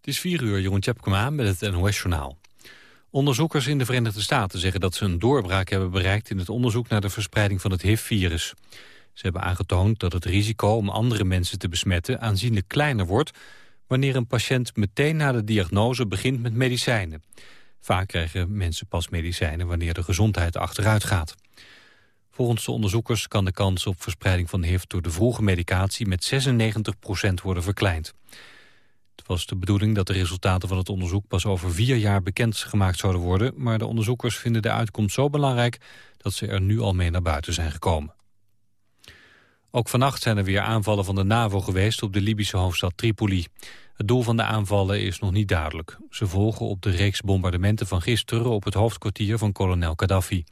Het is 4 uur, Jeroen Tjepkema met het NOS-journaal. Onderzoekers in de Verenigde Staten zeggen dat ze een doorbraak hebben bereikt... in het onderzoek naar de verspreiding van het HIV-virus. Ze hebben aangetoond dat het risico om andere mensen te besmetten... aanzienlijk kleiner wordt wanneer een patiënt meteen na de diagnose begint met medicijnen. Vaak krijgen mensen pas medicijnen wanneer de gezondheid achteruit gaat. Volgens de onderzoekers kan de kans op verspreiding van HIV... door de vroege medicatie met 96% worden verkleind. Het was de bedoeling dat de resultaten van het onderzoek pas over vier jaar bekendgemaakt zouden worden, maar de onderzoekers vinden de uitkomst zo belangrijk dat ze er nu al mee naar buiten zijn gekomen. Ook vannacht zijn er weer aanvallen van de NAVO geweest op de Libische hoofdstad Tripoli. Het doel van de aanvallen is nog niet duidelijk. Ze volgen op de reeks bombardementen van gisteren op het hoofdkwartier van kolonel Gaddafi.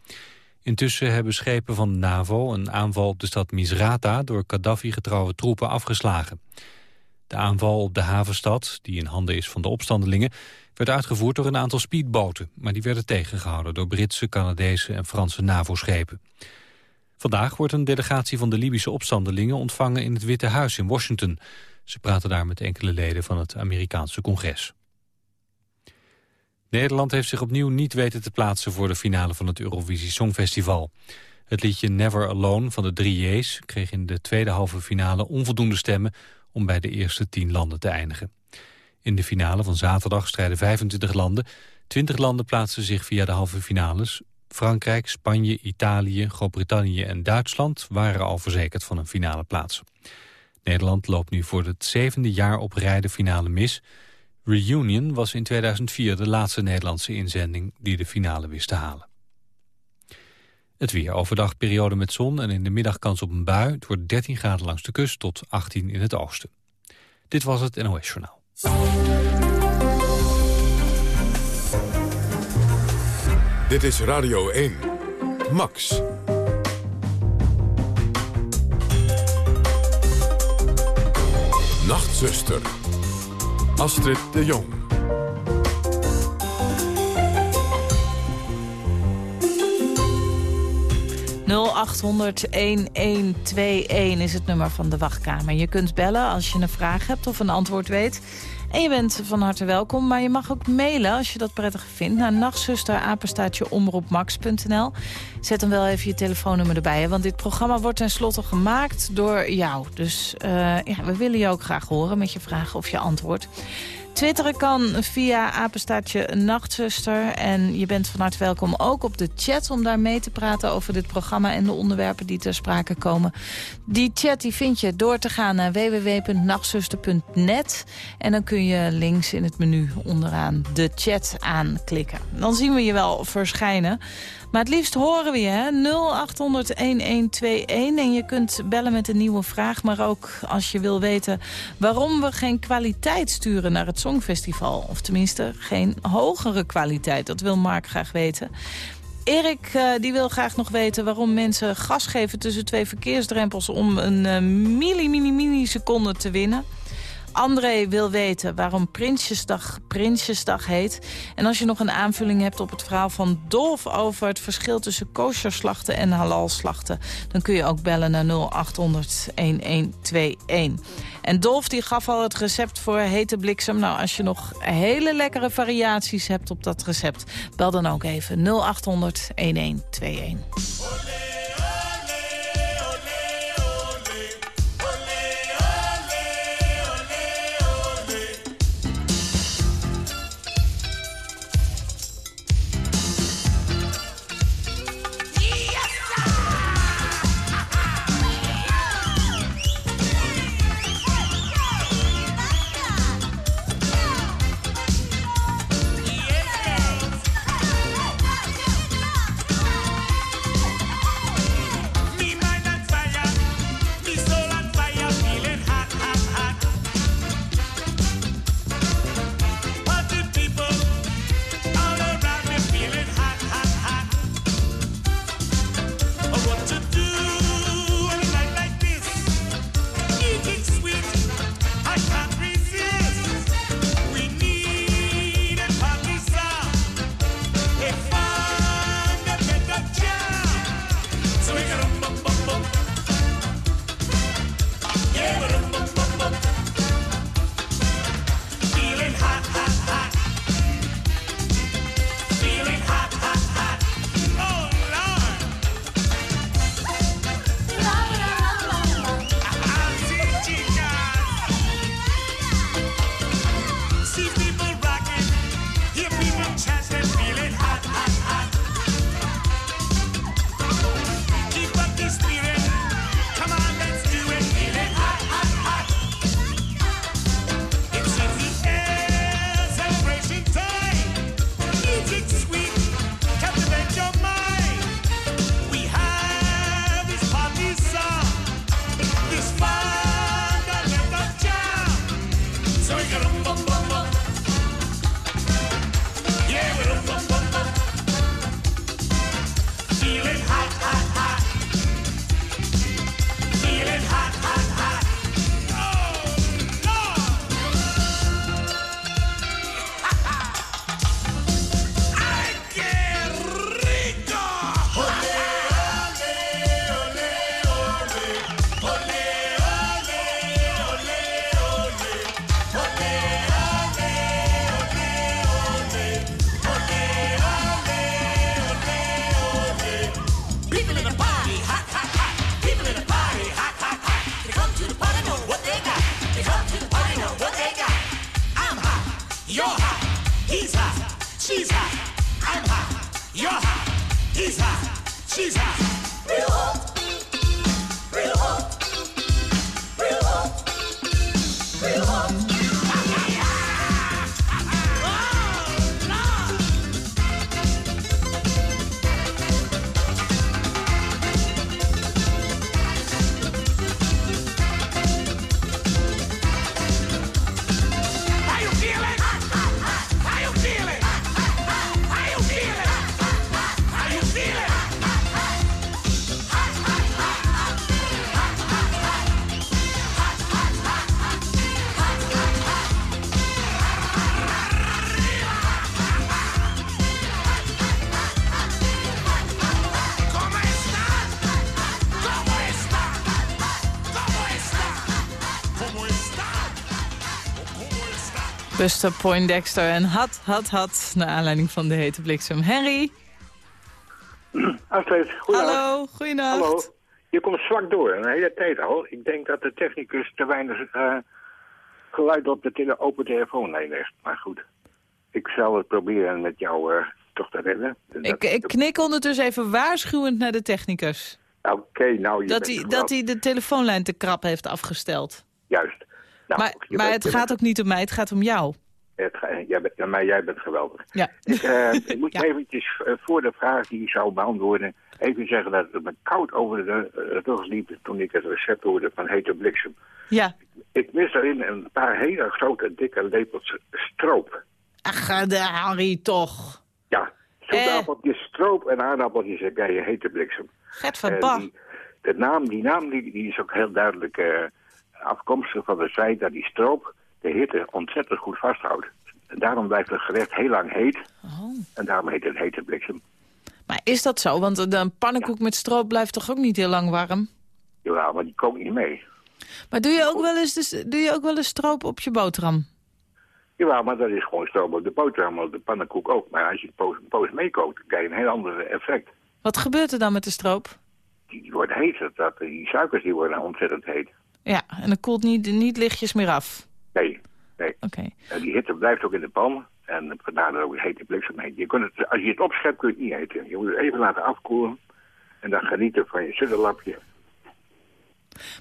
Intussen hebben schepen van de NAVO een aanval op de stad Misrata door Gaddafi-getrouwe troepen afgeslagen. De aanval op de havenstad, die in handen is van de opstandelingen... werd uitgevoerd door een aantal speedboten... maar die werden tegengehouden door Britse, Canadese en Franse NAVO-schepen. Vandaag wordt een delegatie van de Libische opstandelingen ontvangen in het Witte Huis in Washington. Ze praten daar met enkele leden van het Amerikaanse congres. Nederland heeft zich opnieuw niet weten te plaatsen voor de finale van het Eurovisie Songfestival. Het liedje Never Alone van de drie J's kreeg in de tweede halve finale onvoldoende stemmen om bij de eerste tien landen te eindigen. In de finale van zaterdag strijden 25 landen. 20 landen plaatsen zich via de halve finales. Frankrijk, Spanje, Italië, Groot-Brittannië en Duitsland waren al verzekerd van een finale plaats. Nederland loopt nu voor het zevende jaar op rij de finale mis. Reunion was in 2004 de laatste Nederlandse inzending die de finale wist te halen. Het weer overdag periode met zon en in de middag kans op een bui. Het wordt 13 graden langs de kust tot 18 in het oosten. Dit was het NOS Journaal. Dit is Radio 1. Max. Nachtzuster. Astrid de Jong. 0800-1121 is het nummer van de wachtkamer. Je kunt bellen als je een vraag hebt of een antwoord weet. En je bent van harte welkom, maar je mag ook mailen als je dat prettig vindt... naar nachtzusterapenstaatjeomroepmax.nl. Zet dan wel even je telefoonnummer erbij, want dit programma wordt tenslotte gemaakt door jou. Dus uh, ja, we willen je ook graag horen met je vraag of je antwoord. Twitteren kan via apenstaartje Nachtzuster. En je bent van harte welkom ook op de chat om daar mee te praten over dit programma en de onderwerpen die ter sprake komen. Die chat die vind je door te gaan naar www.nachtzuster.net. En dan kun je links in het menu onderaan de chat aanklikken. Dan zien we je wel verschijnen. Maar het liefst horen we je, hè? 0800-1121. En je kunt bellen met een nieuwe vraag. Maar ook als je wil weten waarom we geen kwaliteit sturen naar het Songfestival. Of tenminste, geen hogere kwaliteit. Dat wil Mark graag weten. Erik uh, die wil graag nog weten waarom mensen gas geven tussen twee verkeersdrempels... om een mini, mini seconde te winnen. André wil weten waarom Prinsjesdag Prinsjesdag heet. En als je nog een aanvulling hebt op het verhaal van Dolf... over het verschil tussen kosherslachten en halalslachten... dan kun je ook bellen naar 0800-1121. En Dolf die gaf al het recept voor hete bliksem. Nou, als je nog hele lekkere variaties hebt op dat recept... bel dan ook even 0800-1121. Buster Poindexter en had, had, had. Naar aanleiding van de hete bliksem. Henry, Astrid, hallo, goeienacht. Hallo. Je komt zwak door, een hele tijd al. Ik denk dat de technicus te weinig eh, geluid op de tele open telefoonlijn heeft. Maar goed, ik zal het proberen met jou eh, toch te redden. Ik, ik knik ondertussen even waarschuwend naar de technicus. Oké, nou, je Dat hij, dat hij de telefoonlijn te krap heeft afgesteld. Juist. Nou, maar maar het gaat bent- ook niet om mij, het gaat om jou. het ga- jij bent, maar jij bent geweldig. Ja. Ik, eh, ik moet Ja. eventjes eh, voor de vraag die ik zou beantwoorden... even zeggen dat het me koud over de rug liep... toen ik het recept hoorde van hete bliksem. Ja. Ik mis daarin een paar hele grote, dikke lepels stroop. Ach, eh, de Harry toch. Ja, zoetappeltjes stroop en aardappeltjes en je hete bliksem. Gert van Eh, Bach. die, de naam, die naam die, die is ook heel duidelijk eh, afkomstig van het feit dat die stroop de hitte ontzettend goed vasthoudt. En daarom blijft het gerecht heel lang heet. Oh. En daarom heet het hete bliksem. Maar is dat zo? Want een- pannenkoek met stroop blijft toch ook niet heel lang warm? Jawel, maar die kookt niet mee. Maar doe je ook wel eens, dus, doe je ook wel eens stroop op je boterham? Jawel, maar dat is gewoon stroop op de boterham, op de pannenkoek ook. Maar als je poos, een poos meekookt, dan krijg je een heel ander effect. Wat gebeurt er dan met de stroop? Die, die wordt heet, dat, die suikers die worden ontzettend heet. Ja, en dan koelt niet, niet lichtjes meer af. Nee, nee. Oké. En die hitte blijft ook in de pan. En vandaar dat ook het hete bliksem heet. Je kunt het, als je het opschept, kun je het niet eten. Je moet het even laten afkoelen. En dan genieten van je sudderlapje.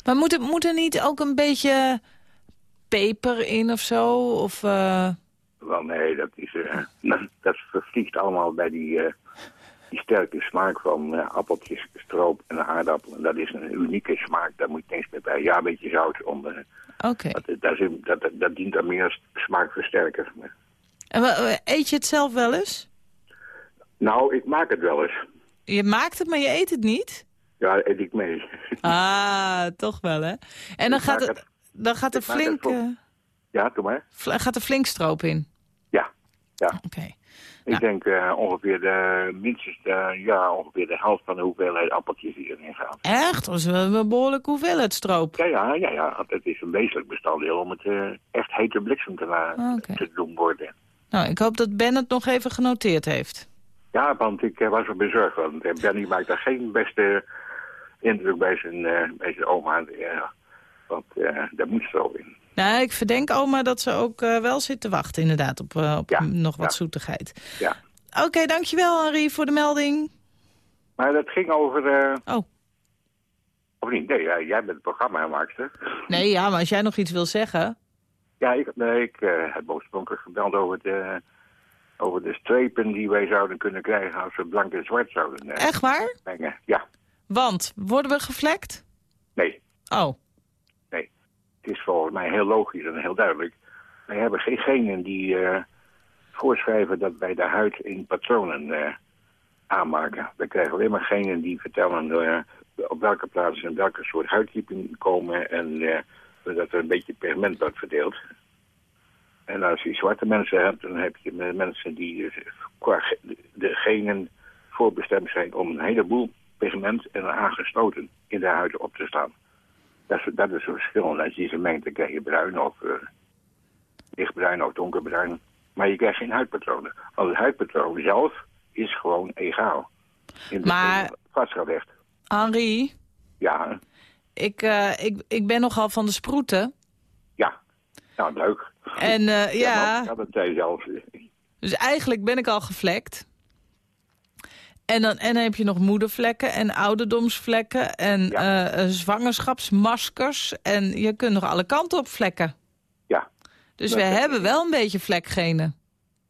Maar moet er, moet er niet ook een beetje peper in of zo? Of, eh, Wel nee, dat, is, eh, dat vervliegt allemaal bij die, eh, die sterke smaak van eh, appeltjes, stroop en aardappel. En dat is een unieke smaak. Daar moet je niks meer bij. Ja, een beetje zout. Om, eh, Oké. dat, dat, dat, dat, dat dient dan meer als smaakversterker. En eet je het zelf wel eens? Nou, ik maak het wel eens. Je maakt het, maar je eet het niet? Ja, eet ik mee. Ah, toch wel, hè? En dan Ik gaat, het, dan gaat er flink, eh, ja, doe maar. gaat er flink stroop in. Ja, ja. Oké. Ik Ja. denk eh, ongeveer de, minstens de, ja, ongeveer de helft van de hoeveelheid appeltjes die erin gaan. Echt? Dat is wel een behoorlijke hoeveelheid stroop. Ja, ja, ja, ja. Het is een wezenlijk bestanddeel om het eh, echt hete bliksem te, Ah, te doen worden. Nou, ik hoop dat Ben het nog even genoteerd heeft. Ja, want ik eh, was er bezorgd. Want Benny maakt daar geen beste indruk bij zijn, eh, bij zijn oma. Ja, want daar moet zo in. Nou, ik verdenk oma dat ze ook eh, wel zit te wachten inderdaad op, eh, op Ja, nog wat ja. zoetigheid. Ja. Oké, dankjewel Henri voor de melding. Maar dat ging over... eh, Oh, of niet? Nee, jij bent programmamaakster. nee, ja, maar als jij nog iets wil zeggen... Ja, ik, nee, ik heb oorspronkelijk gebeld over de, over de strepen die wij zouden kunnen krijgen als we blank en zwart zouden Echt waar? mengen. Ja, Want, worden we gevlekt? nee, Oh. Is volgens mij heel logisch en heel duidelijk. Wij hebben geen genen die eh, voorschrijven dat wij de huid in patronen eh, aanmaken. We krijgen alleen maar genen die vertellen eh, op welke plaatsen en welke soort huidtypen komen en dat er een beetje pigment wordt verdeeld. En als je zwarte mensen hebt, dan heb je mensen die eh, qua de genen voorbestemd zijn om een heleboel pigment en aangesloten in de huid op te staan. Dat is, dat is een verschil. En als je ze mengt, dan krijg je bruin of eh, lichtbruin of donkerbruin. Maar je krijgt geen huidpatronen. Want het huidpatroon zelf is gewoon egaal. In de Maar- vastgelegd. Henri, Ja, ik, eh, ik, ik ben nogal van de sproeten. ja. Nou, leuk. En eh, ja, Ja, dat zelf. dus eigenlijk ben ik al gevlekt. En dan, en dan heb je nog moedervlekken en ouderdomsvlekken en Ja. eh, eh, zwangerschapsmaskers. En je kunt nog alle kanten op vlekken. Ja. Dus we heb hebben wel een beetje vlekgenen.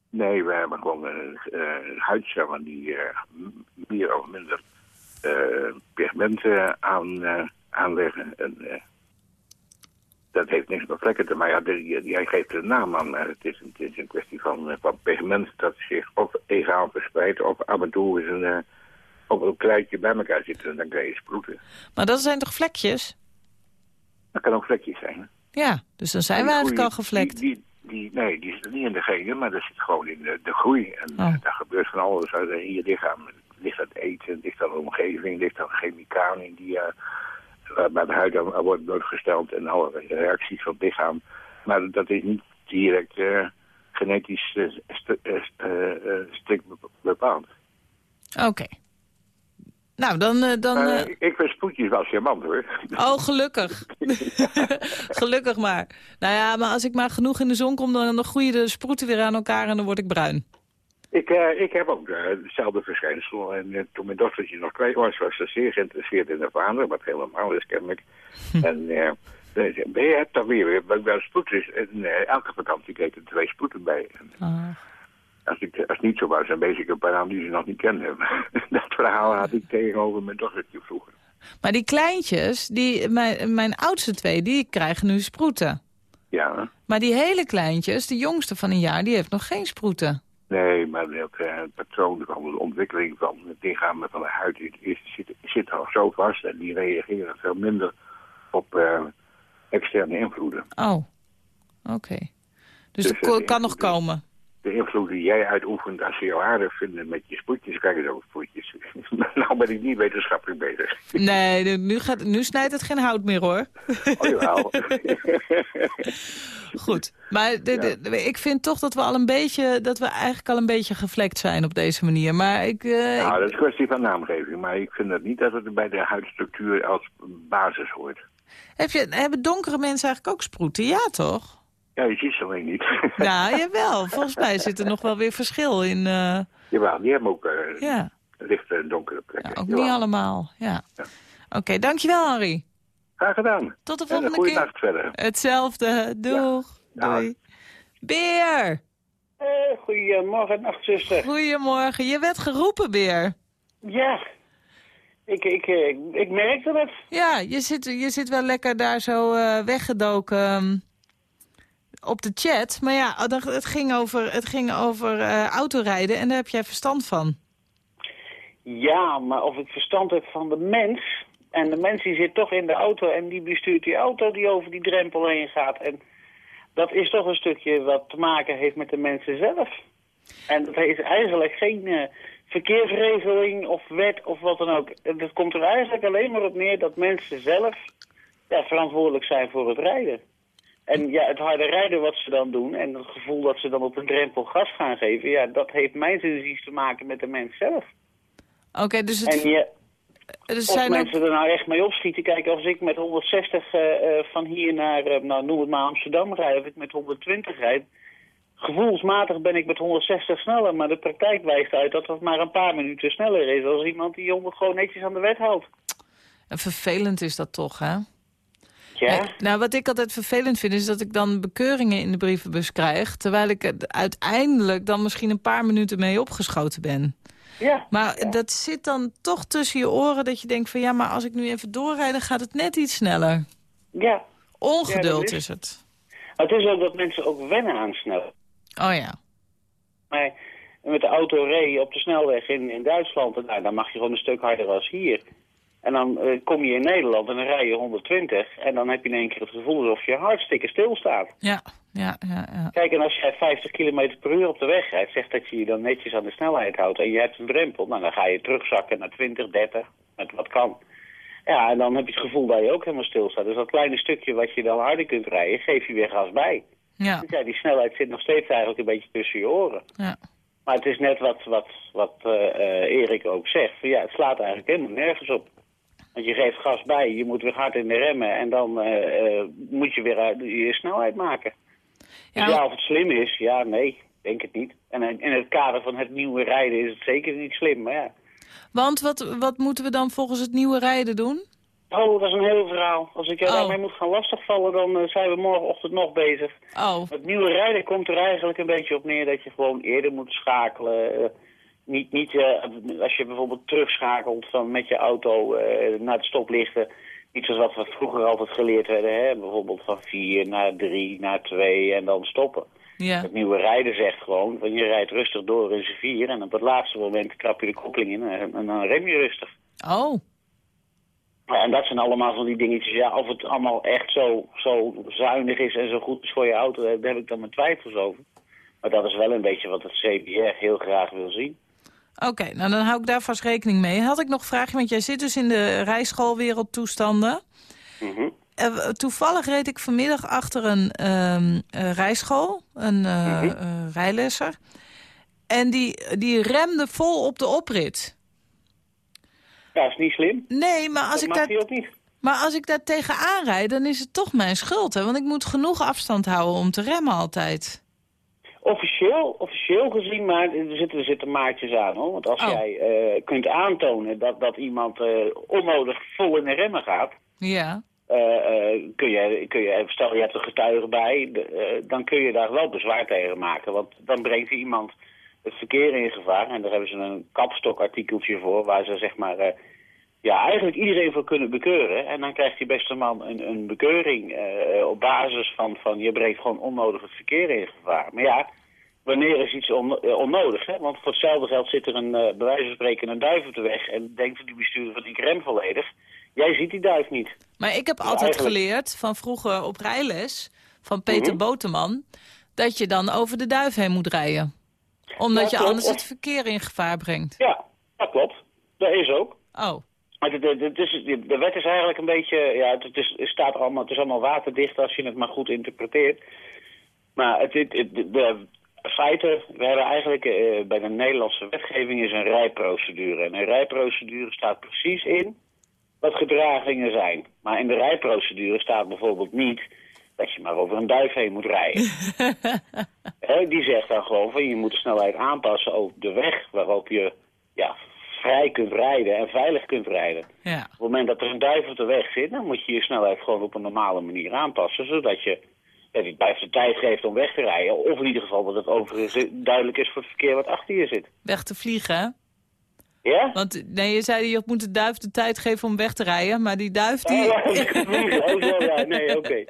Nee, we hebben gewoon een uh, huidcellen die eh, meer of minder eh, pigmenten aan, eh, aanleggen. En, eh, dat heeft niks met vlekken te maken. Ja, hij geeft er een naam aan, het is, een- het is een kwestie van, eh, van pigment dat zich of egaal verspreidt of af en toe is een, eh, op een kleintje bij elkaar zitten en dan krijg je sproeten. Maar dat zijn toch vlekjes? Dat kan ook vlekjes zijn. Ja, dus dan zijn we eigenlijk al gevlekt. Die, die, die- nee, die zit niet in de genen, maar dat zit gewoon in de, de groei. En Oh. eh, daar gebeurt van alles uit in je lichaam. Ligt aan het eten, ligt aan de omgeving, ligt aan chemicaliën die uh, bij de huid aan, worden blootgesteld en alle reacties van het lichaam. Maar dat is niet direct eh, genetisch eh, st eh, st- eh, eh, strikt bepaald. Oké. Nou, dan... eh, dan eh, eh, ik vind spoedjes wel charmant hoor. Oh, gelukkig. gelukkig maar. Nou ja, maar als ik maar genoeg in de zon kom... dan, dan groeien de sproeten weer aan elkaar en dan word ik bruin. Ik, eh, ik heb ook eh, hetzelfde verschijnsel. En eh, toen mijn dochtertje nog twee was, was ze zeer geïnteresseerd in de vader, wat helemaal is kennelijk. en ze zei, ben je hebt toch weer bij bij sproetjes. En eh, elke vakantie kreeg er twee sproeten bij. En als, ik, als het niet zo was, dan wees ik een paar die ze nog niet kenden. dat verhaal had ik tegenover mijn dochtertje vroeger. Maar die kleintjes, die, mijn, mijn oudste twee, die krijgen nu sproeten. Ja, Maar die hele kleintjes, de jongste van een jaar, die heeft nog geen sproeten. Nee, maar het, eh, het patroon van de ontwikkeling van het lichaam en van de huid is, zit, zit al zo vast. En die reageren veel minder op eh, externe invloeden. Oh, oké. Dus Dus, ko- eh, kan nog komen. De invloed die jij uitoefent als ze jou aardig vinden met je spoedjes, krijg je ook spoedjes. nou ben ik niet wetenschappelijk bezig. Nee, nu- gaat, nu snijdt het geen hout meer hoor. Oh jawel. Goed. Maar de, de- ik vind toch dat we al een beetje, dat we eigenlijk al een beetje gevlekt zijn op deze manier. Maar ik, nou, dat is een kwestie van naamgeving, maar ik vind dat niet dat het bij de huidstructuur als basis hoort. heb je, hebben donkere mensen eigenlijk ook sproeten? Ja, toch? Ja, je ziet ze alleen niet. Nou, jawel. Volgens mij zit er nog wel weer verschil in. eh, jawel, die hebben ook uh, ja. lichte en donkere ja, plekken. ook Jawel. niet allemaal. Ja. Ja. Oké, dankjewel Henry. Graag gedaan. Tot de En een volgende goede keer. nacht verder. Hetzelfde. Doeg. Ja. Doei. Beer. Eh, goedemorgen, nachtzuster. Goedemorgen. Je werd geroepen, Beer. Ja, ik, ik, eh, ik, ik merkte het. Ja, je zit, je zit wel lekker daar zo eh, weggedoken ehm, op de chat. Maar ja, dat- het ging over, het ging over eh, autorijden en daar heb jij verstand van. Ja, maar of ik verstand heb van de mens... En de mens die zit toch in de auto en die bestuurt die auto die over die drempel heen gaat. En dat is toch een stukje wat te maken heeft met de mensen zelf. En dat is eigenlijk geen eh, verkeersregeling of wet of wat dan ook. Het komt er eigenlijk alleen maar op neer dat mensen zelf verantwoordelijk zijn voor het rijden. En ja, het harde rijden wat ze dan doen en het gevoel dat ze dan op een drempel gas gaan geven... ja, dat heeft mijn inziens te maken met de mens zelf. Oké, dus het, En er of zijn ook... mensen er nou echt mee opschieten. Kijk, als ik met 160 eh, eh, van hier naar, eh, nou noem het maar Amsterdam rijd, of ik met 120 rijd... Gevoelsmatig ben ik met 160 sneller, maar de praktijk wijst uit dat het maar een paar minuten sneller is... als iemand die 100 gewoon netjes aan de wet houdt. Vervelend is dat toch, hè? Ja, Nee, nou, wat ik altijd vervelend vind, is dat ik dan bekeuringen in de brievenbus krijg... terwijl ik uiteindelijk dan misschien een paar minuten mee opgeschoten ben. ja. Maar ja. dat zit dan toch tussen je oren dat je denkt van... ja, maar als ik nu even doorrijd, dan gaat het net iets sneller. ja. Ongeduld Ja, is- is het. Het is ook dat mensen ook wennen aan snel. Oh ja. Maar met de auto reed op de snelweg in, in Duitsland. Nou, dan mag je gewoon een stuk harder als hier. En dan eh, kom je in Nederland en dan rij je 120. En dan heb je in één keer het gevoel alsof je hartstikke stilstaat. Ja, ja, ja, ja. Kijk, en als jij 50 km per uur op de weg rijdt, zegt dat je je dan netjes aan de snelheid houdt. En je hebt een drempel, nou, dan ga je terugzakken naar 20, 30, met wat kan. Ja, en dan heb je het gevoel dat je ook helemaal stilstaat. Dus dat kleine stukje wat je dan harder kunt rijden, geef je weer gas bij. ja, Dus ja, die snelheid zit nog steeds eigenlijk een beetje tussen je oren. ja. Maar het is net wat, wat, wat eh, eh, Erik ook zegt. Ja, het slaat eigenlijk helemaal nergens op. Want je geeft gas bij, je moet weer hard in de remmen... en dan eh, eh, moet je weer uit- je snelheid maken. Dus Ja, ja, of het slim is, ja, nee, denk het niet. En in in het kader van het nieuwe rijden is het zeker niet slim, maar ja. Want wat, wat moeten we dan volgens het nieuwe rijden doen? Oh, dat is een heel verhaal. Als ik jou Oh. daarmee moet gaan lastigvallen, dan eh, zijn we morgenochtend nog bezig. Oh, Het nieuwe rijden komt er eigenlijk een beetje op neer dat je gewoon eerder moet schakelen. Niet, niet eh, als je bijvoorbeeld terugschakelt van met je auto eh, naar de stoplichten. Niet zoals wat we vroeger altijd geleerd werden. Hè? Bijvoorbeeld van vier naar drie, naar twee en dan stoppen. ja. Het nieuwe rijden zegt gewoon, van je rijdt rustig door in z'n vier. En op het laatste moment krap je de koppeling in en, en dan rem je rustig. Oh, En dat zijn allemaal van die dingetjes. Ja, of het allemaal echt zo, zo zuinig is en zo goed is voor je auto, daar heb ik dan mijn twijfels over. Maar dat is wel een beetje wat het CBR heel graag wil zien. Oké. Nou, dan hou ik daar vast rekening mee. Had ik nog een vraagje, want jij zit dus in de rijschoolwereldtoestanden. Eh, toevallig reed ik vanmiddag achter een ehm, eh, rijschool, een eh, Mhm. eh, rijlesser. En die, die remde vol op de oprit. Ja, is niet slim. Nee, maar als, dat ik daar, ook niet. maar als ik daar tegenaan rijd, dan is het toch mijn schuld. Hè? Want ik moet genoeg afstand houden om te remmen altijd. Officieel, officieel gezien, maar er zitten, er zitten maatjes aan hoor. Want als Oh. jij eh, kunt aantonen dat, dat iemand eh, onnodig vol in de remmen gaat, Ja, eh, kun, je, kun je, stel je hebt een getuige bij, dan kun je daar wel bezwaar tegen maken. Want dan brengt iemand het verkeer in gevaar. En daar hebben ze een kapstokartikeltje voor, waar ze zeg maar, ja, eigenlijk iedereen voor kunnen bekeuren. En dan krijgt die beste man een, een bekeuring op basis van, van je brengt gewoon onnodig het verkeer in gevaar. Maar ja, wanneer is iets on- eh, onnodig? Hè? Want voor hetzelfde geld zit er een, eh, bij wijze van spreken een duif op de weg en denkt die bestuurder van ik rem volledig. Jij ziet die duif niet. maar ik heb altijd eigenlijk- geleerd van vroeger op rijles van Peter Mhm. Boteman... dat je dan over de duif heen moet rijden. Omdat Ja, je klopt. anders het verkeer in gevaar brengt. Ja, dat klopt. Dat is ook. Oh, Maar de, de, is, de wet is eigenlijk een beetje, ja, het, is, het, staat allemaal, het is allemaal waterdicht als je het maar goed interpreteert. Maar het, het, de, de feiten, we hebben eigenlijk eh, bij de Nederlandse wetgeving is een rijprocedure. En een rijprocedure staat precies in wat gedragingen zijn. Maar in de rijprocedure staat bijvoorbeeld niet dat je maar over een duif heen moet rijden. Die zegt dan gewoon van je moet de snelheid aanpassen op de weg waarop je ja, vrij kunt rijden en veilig kunt rijden. ja. Op het moment dat er een duif op de weg zit, dan moet je je snelheid gewoon op een normale manier aanpassen. Zodat je die duif de tijd geeft om weg te rijden. Of in ieder geval dat het overigens duidelijk is voor het verkeer wat achter je zit. Weg te vliegen, hè? Ja? Want nee, je zei je moet de duif de tijd geven om weg te rijden. Maar die duif, die, Oh, ja, oh, zo, ja, nee, oké.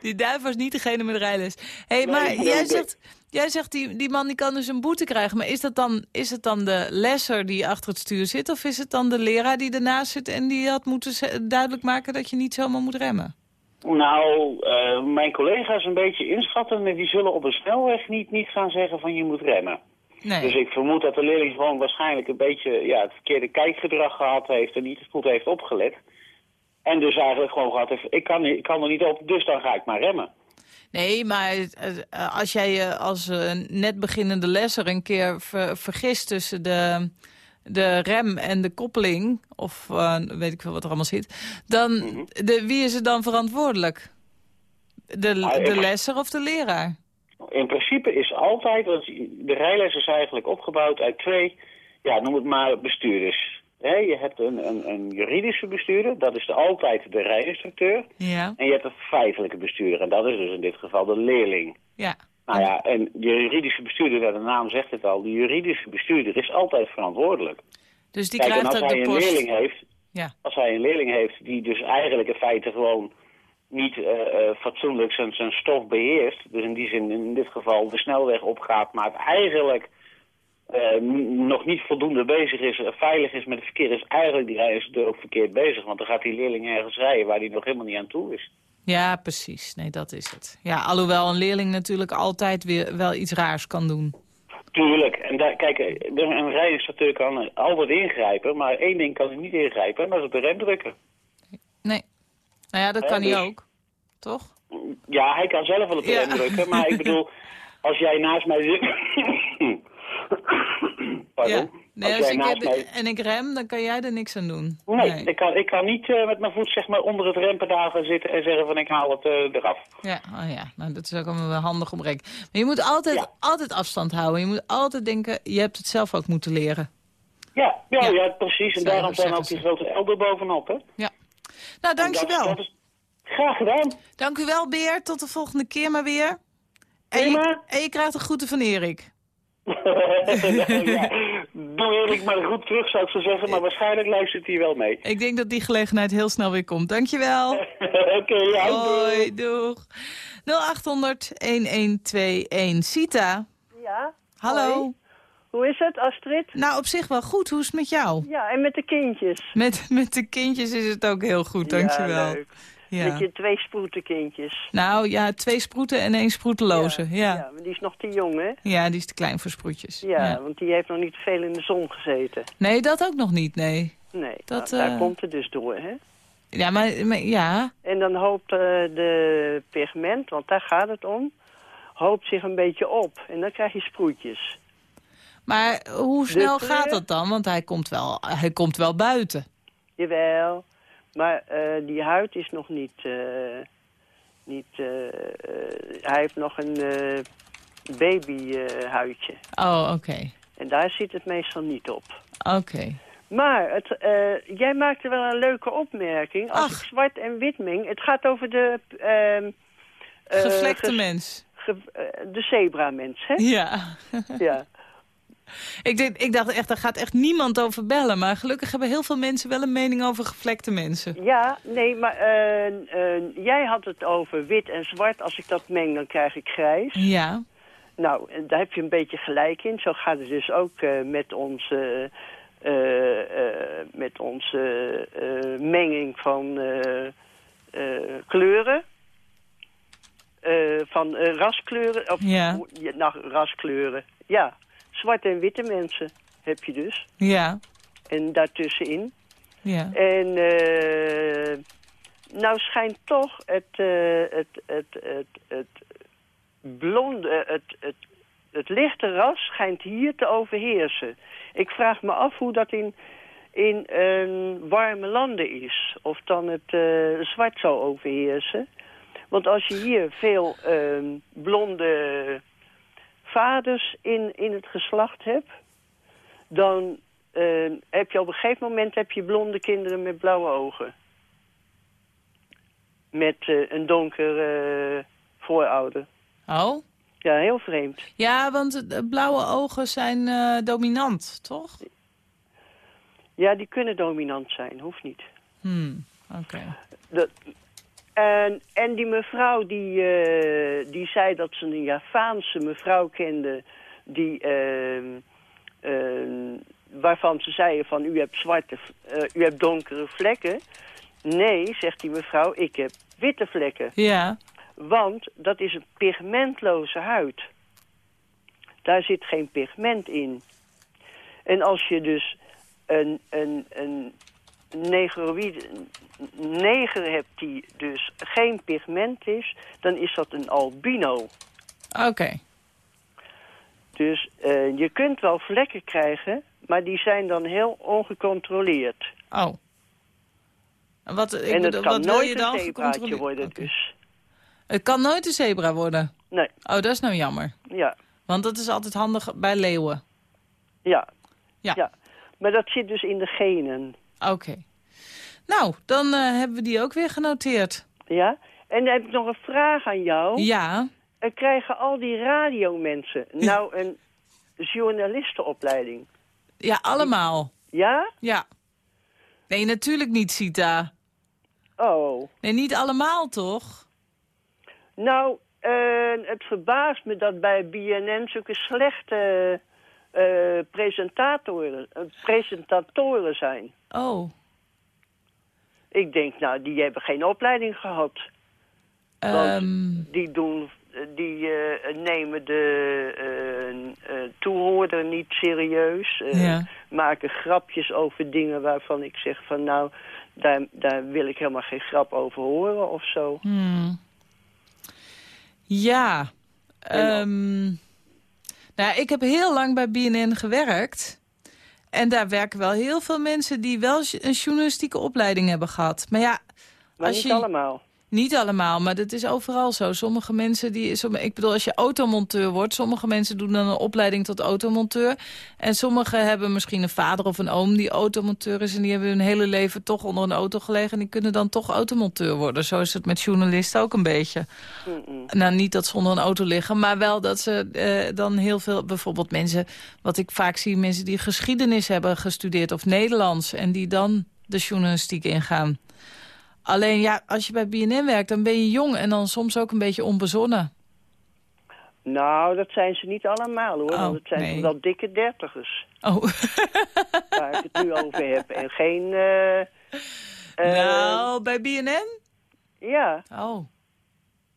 die duif was niet degene met rijles. hey, maar nee, jij zegt, jij zegt die, die man die kan dus een boete krijgen. Maar is, dat dan, is het dan de lesser die achter het stuur zit? Of is het dan de leraar die ernaast zit en die had moeten duidelijk maken dat je niet zomaar moet remmen? Nou, eh, mijn collega's een beetje inschatten en die zullen op een snelweg niet, niet gaan zeggen van je moet remmen. Nee. Dus ik vermoed dat de leerling gewoon waarschijnlijk een beetje ja, het verkeerde kijkgedrag gehad heeft en niet goed heeft opgelet. En dus eigenlijk gewoon gehad heeft, ik kan, ik kan er niet op, dus dan ga ik maar remmen. Nee, maar eh, als jij je als eh, net beginnende lesser een keer ver- vergist tussen de, de rem en de koppeling, of eh, weet ik veel wat er allemaal zit, dan Mhm. de, wie is er dan verantwoordelijk? De, Ah, de lesser of de leraar? In principe is altijd, want de rijles is eigenlijk opgebouwd uit twee, ja, noem het maar bestuurders. Hè, je hebt een, een, een juridische bestuurder, dat is de, altijd de rijinstructeur. Ja, En je hebt een feitelijke bestuurder, en dat is dus in dit geval de leerling. ja. Nou ja, en de juridische bestuurder, de naam zegt het al, de juridische bestuurder is altijd verantwoordelijk. Dus die Kijk, en krijgt als ook hij de een leerling heeft, Ja. als hij een leerling heeft die dus eigenlijk in feite gewoon niet eh, eh, fatsoenlijk zijn, zijn stof beheerst, dus in die zin in dit geval de snelweg opgaat, maar het eigenlijk eh, nog niet voldoende bezig is, veilig is met het verkeer, is eigenlijk die rijder ook verkeerd bezig, want dan gaat die leerling ergens rijden waar hij nog helemaal niet aan toe is. Ja, precies. Nee, dat is het. Ja, alhoewel een leerling natuurlijk altijd weer wel iets raars kan doen. Tuurlijk. En daar, kijk, eh, een rijinstructeur kan altijd ingrijpen, maar één ding kan hij niet ingrijpen en dat is op de rem drukken. Nee. Nou ja, dat kan hij dus- ook. Toch? Ja, hij kan zelf wel op de Ja. rem drukken, maar ik bedoel, als jij naast mij zit... Pardon? Ja. Nee, Als als jij ik, naast mij... En ik rem, dan kan jij er niks aan doen. Nee, Ik, kan, ik kan niet eh, met mijn voet zeg maar, onder het rempedaal gaan zitten en zeggen van ik haal het eh, eraf. Ja, oh ja, nou, dat is ook allemaal wel handig om rekenen. Maar je moet altijd, Ja. altijd afstand houden. Je moet altijd denken, je hebt het zelf ook moeten leren. Ja, ja, Ja. ja. precies. En daarom zijn ook die grote L er bovenop, hè? Ja. Nou, dankjewel. dat is- Graag gedaan. Dank u wel, Beer. Tot de volgende keer maar weer. En je, en je krijgt de groeten van Erik. ja. Doe Erik maar goed terug, zou ik zo zeggen. Maar waarschijnlijk luistert hij wel mee. Ik denk dat die gelegenheid heel snel weer komt. Dankjewel. Oké, ja, doei. Hoi, doeg. 0800-1121. Sita, Ja. hallo. Hoi. Hoe is het, Astrid? Nou, op zich wel goed. Hoe is het met jou? Ja, en met de kindjes. Met, met de kindjes is het ook heel goed, dankjewel. Ja, leuk. Ja. Met je twee sproetenkindjes. Nou ja, twee sproeten en één sproeteloze. Ja, Ja. ja. maar die is nog te jong, hè? die is te klein voor sproetjes. Ja, want die heeft nog niet veel in de zon gezeten. Nee, dat ook nog niet, nee. Nee, Dat, nou, daar eh, komt het dus door, hè? Ja, maar, maar ja, En dan hoopt eh, de pigment, want daar gaat het om, hoopt zich een beetje op. En dan krijg je sproetjes. maar hoe snel gaat dat dan? Want hij komt wel, hij komt wel buiten. Jawel, maar eh, die huid is nog niet... eh, niet eh, hij heeft nog een babyhuidje. Oh, oké. En daar zit het meestal niet op. Oké. Maar het, jij maakte wel een leuke opmerking. Als Ach. ik zwart en wit meng... Het gaat over de... ehm, eh, Gevlekte ges- mens. ge- de zebra-mens, hè? Ja. ja. ik, denk, ik dacht echt, daar gaat echt niemand over bellen. Maar gelukkig hebben heel veel mensen wel een mening over gevlekte mensen. Ja, nee, maar eh, eh, jij had het over wit en zwart. Als ik dat meng, dan krijg ik grijs. Ja. Nou, daar heb je een beetje gelijk in. Zo gaat het dus ook eh, met onze, met onze menging van kleuren. Van raskleuren. Of, ja, nou, raskleuren. Ja, zwarte en witte mensen heb je dus. Ja. En daartussenin. Ja. En eh, nou schijnt toch het, eh, het, het, het, het blonde, het, het, het lichte ras schijnt hier te overheersen. Ik vraag me af hoe dat in, in een warme landen is. Of dan het eh, zwart zou overheersen. Want als je hier veel ehm, blonde vaders in, in het geslacht hebt... dan eh, heb je op een gegeven moment heb je blonde kinderen met blauwe ogen. Met eh, een donker eh, voorouder. Oh? Ja, heel vreemd. Ja, want de blauwe ogen zijn eh, dominant, toch? Ja, die kunnen dominant zijn, hoeft niet. Hmm, oké. Dat, en, en die mevrouw die, eh, die zei dat ze een Javaanse mevrouw kende... Die, ehm, ehm, waarvan ze zeiden van u hebt, zwarte, eh, u hebt donkere vlekken. Nee, zegt die mevrouw, ik heb witte vlekken. Ja. Want dat is een pigmentloze huid. Daar zit geen pigment in. En als je dus een, een, een negroïde een neger hebt die dus geen pigment is, dan is dat een albino. Oké. Dus eh, je kunt wel vlekken krijgen, maar die zijn dan heel ongecontroleerd. Oh. En wat, ik en het kan wat nooit je een dan zebraatje gecontroleerd? worden dus. Het kan nooit een zebra worden. Nee, Oh, dat is nou jammer. ja, Want dat is altijd handig bij leeuwen. ja, Ja. ja. Maar dat zit dus in de genen. Oké. Nou, dan eh, hebben we die ook weer genoteerd. Ja? En dan heb ik nog een vraag aan jou. Ja. Er krijgen al die radiomensen nou een journalistenopleiding? Ja, allemaal. Ja? Ja. Nee, natuurlijk niet, Sita. Oh. Nee, niet allemaal, toch? Nou, eh, het verbaast me dat bij BNN zulke slechte eh, presentatoren, presentatoren zijn. Oh. Ik denk, nou, die hebben geen opleiding gehad. Ehm, Die, doen, die eh, nemen de eh, toehoorder niet serieus. Ja. Maken grapjes over dingen waarvan ik zeg van nou, daar, daar wil ik helemaal geen grap over horen of zo. hmm. Ja. Ehm, nou, ik heb heel lang bij BNN gewerkt. En daar werken wel heel veel mensen die wel een journalistieke opleiding hebben gehad. Maar ja, Maar als niet je... allemaal. Niet allemaal, maar dat is overal zo. Sommige mensen, die, ik bedoel, als je automonteur wordt... sommige mensen doen dan een opleiding tot automonteur. En sommigen hebben misschien een vader of een oom die automonteur is... en die hebben hun hele leven toch onder een auto gelegen... en die kunnen dan toch automonteur worden. Zo is het met journalisten ook een beetje. Mm-mm. Nou, niet dat ze onder een auto liggen, maar wel dat ze eh, dan heel veel... bijvoorbeeld mensen, wat ik vaak zie, mensen die geschiedenis hebben gestudeerd... of Nederlands, en die dan de journalistiek ingaan. Alleen ja, als je bij BNN werkt, dan ben je jong en dan soms ook een beetje onbezonnen. Nou, dat zijn ze niet allemaal hoor. Oh, want het zijn nee. wel dikke dertigers Oh, waar ik het nu over heb. En geen... eh, nou, bij BNN? Ja, Oh,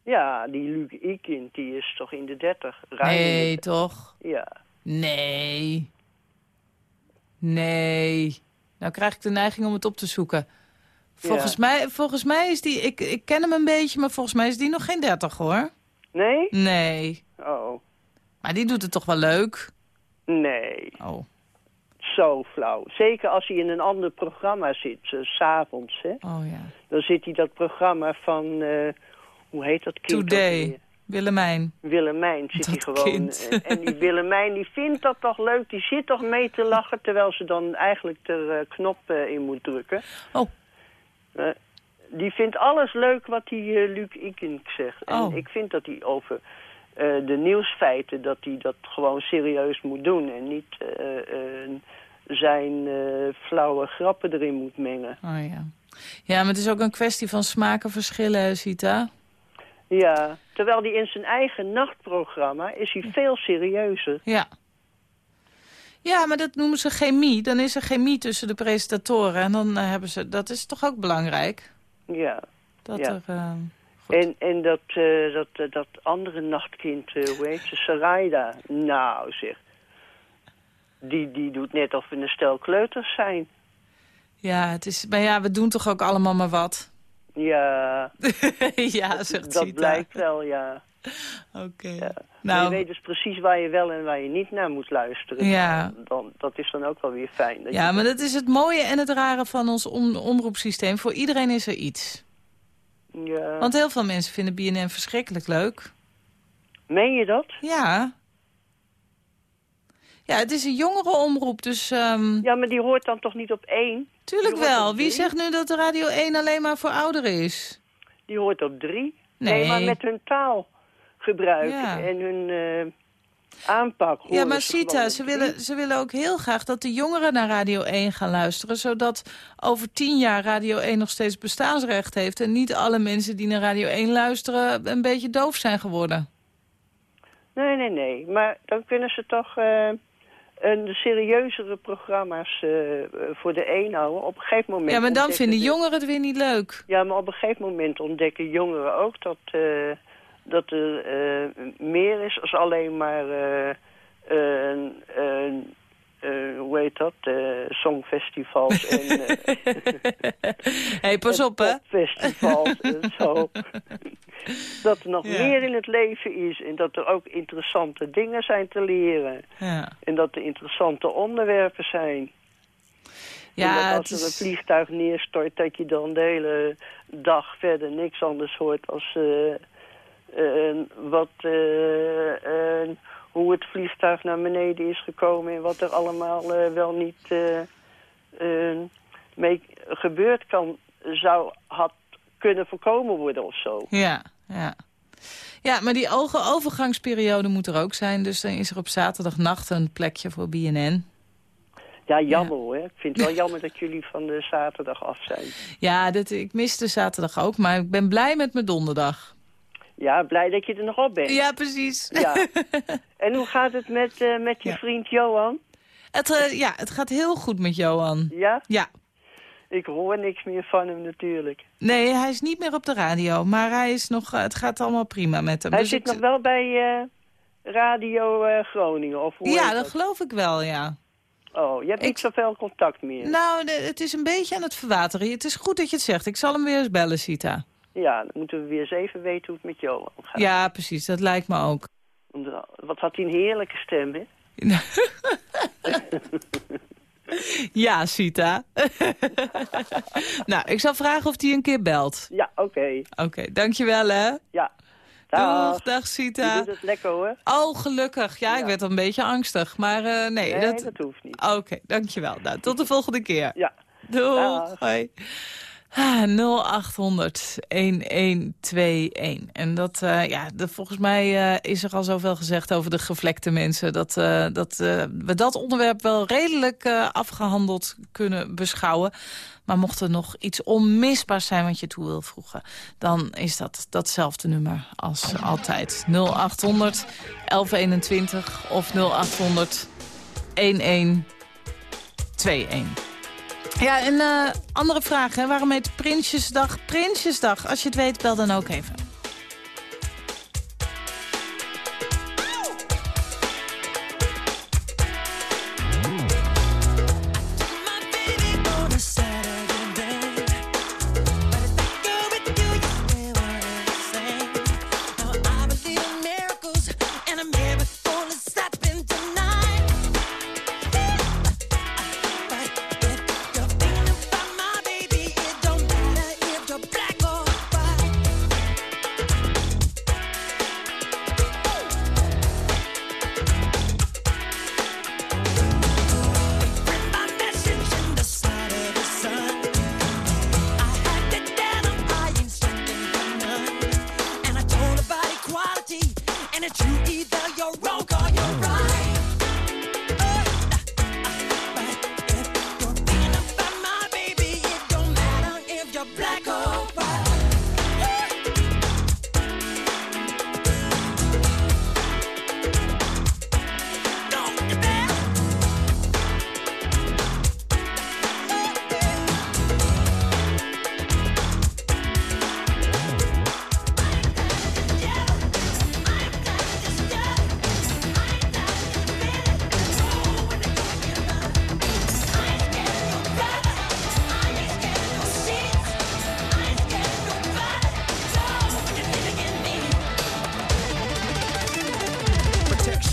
ja, die Luc Ikind, die is toch in de dertig. ruim in de nee, 30. toch? Ja. Nee. Nee. Nou krijg ik de neiging om het op te zoeken. Volgens, Ja. mij, volgens mij is die, ik, ik ken hem een beetje, maar volgens mij is die nog geen dertig hoor. Nee? Nee. Oh, Maar die doet het toch wel leuk? nee. Oh, Zo flauw. Zeker als hij in een ander programma zit, s s'avonds. hè. oh ja. Dan zit hij dat programma van, eh, hoe heet dat kind? Today. Willemijn. Willemijn zit hij gewoon. En, en die Willemijn die vindt dat toch leuk. Die zit toch mee te lachen terwijl ze dan eigenlijk de eh, knop eh, in moet drukken. Oh. Eh, die vindt alles leuk wat die eh, Luc Ikink zegt. En Oh. ik vind dat hij over eh, de nieuwsfeiten, dat hij dat gewoon serieus moet doen. En niet zijn flauwe grappen erin moet mengen. Oh ja. Ja, maar het is ook een kwestie van smaken verschillen, Sita. Ja, terwijl hij in zijn eigen nachtprogramma is hij veel serieuzer. Ja. Ja, maar dat noemen ze chemie. Dan is er chemie tussen de presentatoren. En dan eh, hebben ze... Dat is toch ook belangrijk? Ja. Dat Ja. er... eh. En, en dat, eh, dat, dat andere nachtkind, hoe heet ze, Sarayda. Nou zeg, die, die doet net of we een stel kleuters zijn. Ja, het is... Maar ja, we doen toch ook allemaal maar wat? Ja, ja, zegt dat blijkt wel, ja. Oké. Ja. Nou, je weet dus precies waar je wel en waar je niet naar moet luisteren. Ja. Dan, dat is dan ook wel weer fijn. Dat ja, maar dat is het mooie en het rare van ons om, omroepsysteem. Voor iedereen is er iets. ja. Want heel veel mensen vinden BNN verschrikkelijk leuk. Meen je dat? Ja. Ja, het is een jongere omroep, dus... ehm, Ja, maar die hoort dan toch niet op één? tuurlijk wel. Wie zegt nu dat de Radio 1 alleen maar voor ouderen is? Die hoort op drie? Nee. maar met hun taalgebruik Ja. en hun eh, aanpak Ja, maar Sita, ze willen, ze willen ook heel graag dat de jongeren naar Radio 1 gaan luisteren. Zodat over tien jaar Radio 1 nog steeds bestaansrecht heeft. En niet alle mensen die naar Radio 1 luisteren een beetje doof zijn geworden. Nee, nee, nee. Maar dan kunnen ze toch eh, een serieuzere programma's eh, voor de een houden. Op een gegeven moment... Ja, maar dan vinden de- jongeren het weer niet leuk. Ja, maar op een gegeven moment ontdekken jongeren ook dat, dat er eh, meer is als alleen maar eh, een, een, eh, hoe heet dat, eh, songfestivals en hey, pas op, hè? festivals en zo. Dat er nog Ja. meer in het leven is en dat er ook interessante dingen zijn te leren. Ja, En dat er interessante onderwerpen zijn. en ja dat als er is... een vliegtuig neerstort, dat je dan de hele dag verder niks anders hoort als wat, eh, eh, hoe het vliegtuig naar beneden is gekomen en wat er allemaal eh, wel niet eh, eh, mee gebeurd kan, zou had kunnen voorkomen worden of zo. Ja, ja. Ja, maar die overgangsperiode moet er ook zijn. Dus dan is er op zaterdagnacht een plekje voor BNN. Ja, jammer hoor. Ik vind het wel jammer dat jullie van de zaterdag af zijn. Ja, dit, ik miste zaterdag ook, maar ik ben blij met mijn donderdag. Ja, blij dat je er nog op bent. Ja, precies. Ja. En hoe gaat het met, eh, met je Ja. vriend Johan? Het, eh, ja, het gaat heel goed met Johan. Ja? Ja. Ik hoor niks meer van hem natuurlijk. Nee, hij is niet meer op de radio, maar hij is nog, eh, het gaat allemaal prima met hem. Hij Dus zit ik- nog wel bij eh, Radio eh, Groningen, of hoe Ja, dat geloof ik wel, ja. Oh, je hebt Ik- niet zoveel contact meer. Nou, het is een beetje aan het verwateren. Het is goed dat je het zegt. Ik zal hem weer eens bellen, Sita. Ja, dan moeten we weer eens even weten hoe het met Johan gaat. Ja, precies. Dat lijkt me ook. Eh, Wat had hij een heerlijke stem, hè? Ja, Sita. nou, ik zal vragen of hij een keer belt. Ja, oké. Oké, dankjewel hè. Ja. Doeg, Dag. dag Je Sita. doet het lekker hoor. Oh, gelukkig. Ja, ik werd een beetje angstig. Maar eh, nee, Nee, dat... dat hoeft niet. Oké, dankjewel. Nou, tot de volgende keer. Ja. Doeg. Dag. Hoi. Ah, 0800 1121. En dat, eh, ja, de, volgens mij eh, is er al zoveel gezegd over de gevlekte mensen. Dat, eh, dat we dat onderwerp wel redelijk eh, afgehandeld kunnen beschouwen. Maar mocht er nog iets onmisbaars zijn wat je toe wil voegen... dan is dat datzelfde nummer als altijd. 0800 1121 of 0800 1121. Ja, en eh, andere vraag, waarom heet Prinsjesdag Prinsjesdag? Als je het weet, bel dan ook even.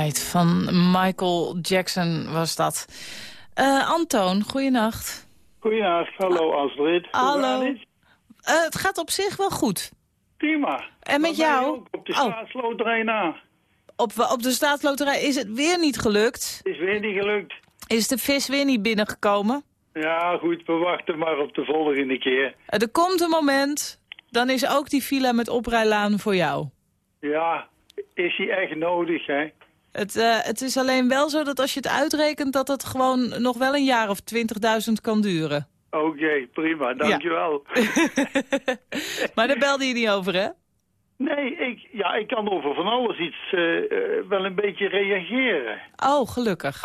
White van Michael Jackson was dat. Eh, Antoon, goeienacht. Goeienacht, hallo Astrid. Hoe Hallo. gaat het? Het gaat op zich wel goed. Prima. En met jou? op de Oh. staatsloterij na. Op, op de staatsloterij is het weer niet gelukt. Is weer niet gelukt. Is de vis weer niet binnengekomen. Ja, goed, we wachten maar op de volgende keer. Eh, Er komt een moment, dan is ook die villa met oprijlaan voor jou. Ja, is die echt nodig, hè? Het, eh, het is alleen wel zo dat als je het uitrekent... dat het gewoon nog wel een jaar of 20.000 kan duren. Oké, prima, dankjewel. Maar daar belde je niet over, hè? Nee, ik, ja, ik kan over van alles iets eh, eh, wel een beetje reageren. Oh, gelukkig.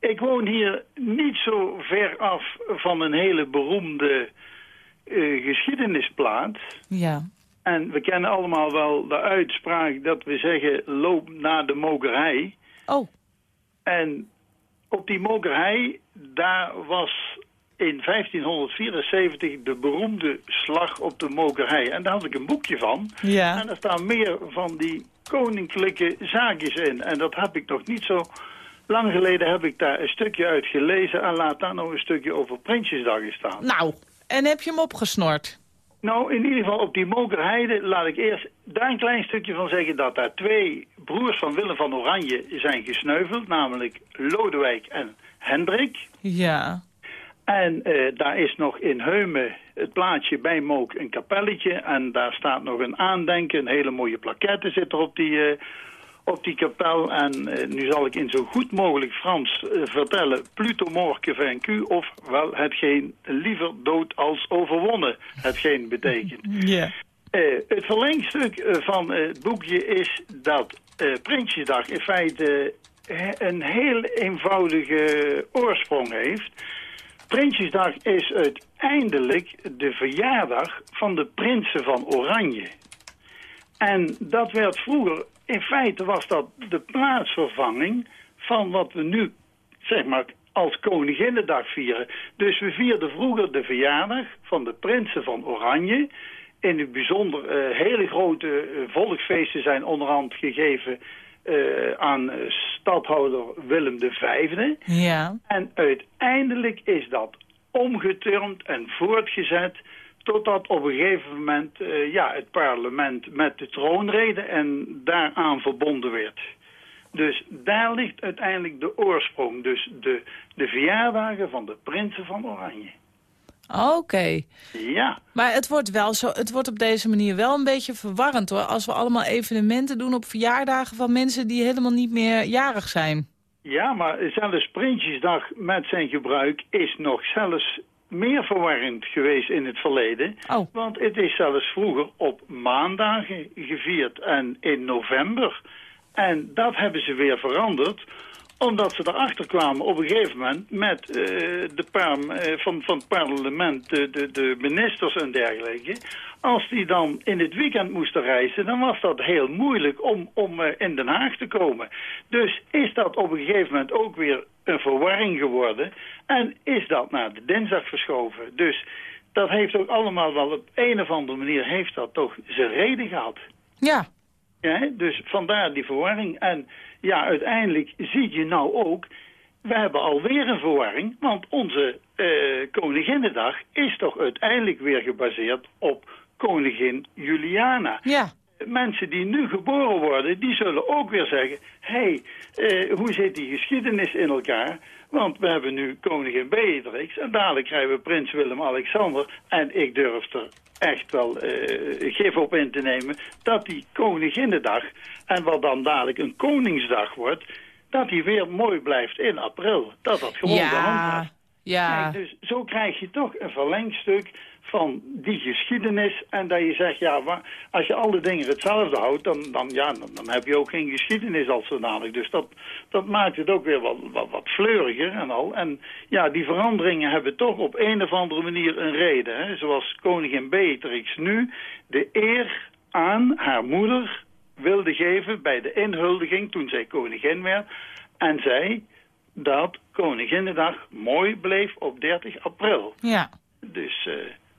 Ik woon hier niet zo ver af van een hele beroemde geschiedenisplaats. Ja. En we kennen allemaal wel de uitspraak dat we zeggen loop naar de mokerij. Oh. En op die mokerhei, daar was in 1574 de beroemde slag op de mokerhei. En daar had ik een boekje van. Ja. En daar staan meer van die koninklijke zaakjes in. En dat heb ik nog niet zo lang geleden heb ik daar een stukje uit gelezen. En laat daar nog een stukje over Prinsjesdag staan. Nou, en heb je hem opgesnord? Nou, in ieder geval op die Mokerheide laat ik eerst daar een klein stukje van zeggen dat daar twee broers van Willem van Oranje zijn gesneuveld, namelijk Lodewijk en Hendrik. Ja. En eh, daar is nog in Heumen het plaatsje bij Mook een kapelletje en daar staat nog een aandenken, een hele mooie plaquette zit er op die, eh, op die kapel. En eh, nu zal ik in zo goed mogelijk Frans eh, vertellen, Pluto morque vaincu, of wel hetgeen liever dood als overwonnen, hetgeen betekent. Ja. Eh, het verlengstuk eh, van het boekje is dat Prinsjesdag in feite een heel eenvoudige oorsprong heeft. Prinsjesdag is uiteindelijk de verjaardag van de prinsen van Oranje. En dat werd vroeger, in feite was dat de plaatsvervanging van wat we nu, zeg maar, als Koninginnedag vieren. Dus we vierden vroeger de verjaardag van de prinsen van Oranje. In het bijzonder eh, hele grote eh, volksfeesten zijn onderhand gegeven eh, aan stadhouder Willem V. Ja. En uiteindelijk is dat omgeturnd en voortgezet totdat op een gegeven moment eh, ja, het parlement met de troonrede en daaraan verbonden werd. Dus daar ligt uiteindelijk de oorsprong. Dus de, de verjaardagen van de prinsen van Oranje. Oké. Ja, Maar het wordt, wel zo, het wordt op deze manier wel een beetje verwarrend hoor. Als we allemaal evenementen doen op verjaardagen van mensen die helemaal niet meer jarig zijn. ja, maar zelfs Prinsjesdag met zijn gebruik is nog zelfs meer verwarrend geweest in het verleden. Oh. Want het is zelfs vroeger op maandagen gevierd en in november. En dat hebben ze weer veranderd omdat ze erachter kwamen op een gegeven moment met eh, de parm, eh, van, van het parlement, de, de, de ministers en dergelijke. Als die dan in het weekend moesten reizen, dan was dat heel moeilijk om, om eh, in Den Haag te komen. Dus is dat op een gegeven moment ook weer een verwarring geworden. En is dat naar de dinsdag verschoven. Dus dat heeft ook allemaal wel op een of andere manier heeft dat toch zijn reden gehad. Ja. Ja, dus vandaar die verwarring. En ja, uiteindelijk zie je nou ook, we hebben alweer een verwarring, want onze eh Koninginnedag is toch uiteindelijk weer gebaseerd op koningin Juliana. Ja. Mensen die nu geboren worden, die zullen ook weer zeggen... hé, hey, eh, hoe zit die geschiedenis in elkaar? Want we hebben nu koningin Beatrix en dadelijk krijgen we prins Willem-Alexander... en ik durf er echt wel eh gif op in te nemen... dat die Koninginnedag, en wat dan dadelijk een Koningsdag wordt... dat die weer mooi blijft in april. Dat dat gewoon de hand Ja. gaat. Ja. Kijk, dus zo krijg je toch een verlengstuk van die geschiedenis. En dat je zegt, ja, wa- als je alle dingen hetzelfde houdt, dan, dan, ja, dan, dan heb je ook geen geschiedenis als zodanig. Dus dat, dat maakt het ook weer wat, wat, wat fleuriger en al. En ja, die veranderingen hebben toch op een of andere manier een reden. Hè? Zoals koningin Beatrix nu de eer aan haar moeder wilde geven bij de inhuldiging toen zij koningin werd. En zei dat Koninginnedag mooi bleef op 30 april. ja. Dus, eh,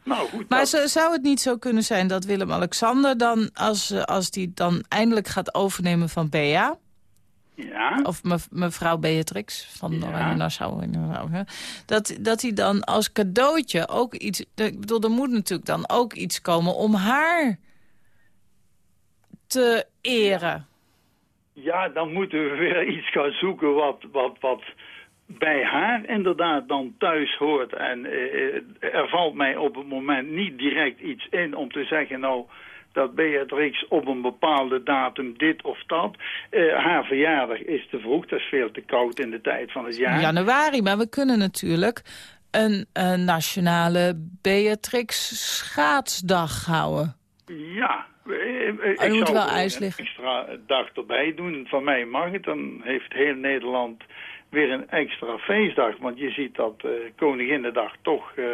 nou goed. Maar dat- zo- zou het niet zo kunnen zijn dat Willem-Alexander dan, als, als die dan eindelijk gaat overnemen van Bea... ja, of me- mevrouw Beatrix van Ja. Nassau, dat, dat hij dan als cadeautje ook iets... Ik bedoel, er moet natuurlijk dan ook iets komen om haar te eren. ja, dan moeten we weer iets gaan zoeken wat, wat, wat bij haar inderdaad dan thuis hoort. En eh, er valt mij op het moment niet direct iets in om te zeggen... nou dat Beatrix op een bepaalde datum dit of dat. Eh, haar verjaardag is te vroeg, dat is veel te koud in de tijd van het jaar. Januari, maar we kunnen natuurlijk een, een nationale Beatrix schaatsdag houden. Ja, eh, eh, ik je moet zou wel ijs een extra dag erbij doen. Van mij mag het. Dan heeft heel Nederland weer een extra feestdag. Want je ziet dat eh Koninginnedag toch eh,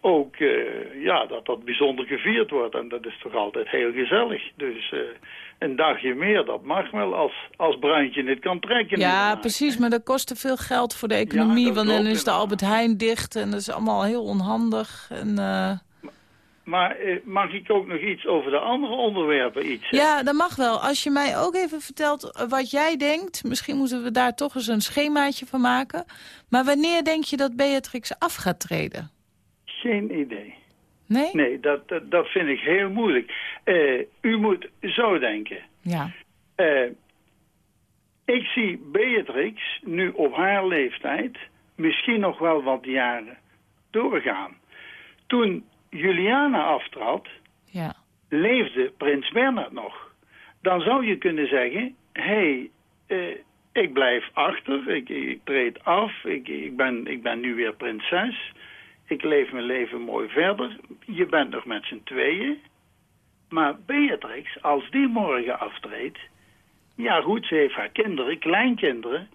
ook eh, ja, dat dat bijzonder gevierd wordt. En dat is toch altijd heel gezellig. Dus een dagje meer, dat mag wel als, als Bruintje het kan trekken. Ja, precies, maar dat kostte veel geld voor de economie. want dan is de Albert Heijn dicht en dat is allemaal heel onhandig. En, Maar eh, mag ik ook nog iets over de andere onderwerpen iets zeggen? Ja, dat mag wel. Als je mij ook even vertelt wat jij denkt... misschien moeten we daar toch eens een schemaatje van maken. Maar wanneer denk je dat Beatrix af gaat treden? Geen idee. Nee? Nee, dat, dat, dat vind ik heel moeilijk. Eh, u moet zo denken. Ja. Eh, ik zie Beatrix nu op haar leeftijd misschien nog wel wat jaren doorgaan. Toen Juliana aftrad, Ja. leefde prins Bernhard nog. Dan zou je kunnen zeggen, hé, hey, eh, ik blijf achter, ik, ik treed af, ik, ik, ben, ik ben nu weer prinses. Ik leef mijn leven mooi verder. Je bent nog met z'n tweeën. Maar Beatrix, als die morgen aftreedt... Ja goed, ze heeft haar kinderen, kleinkinderen...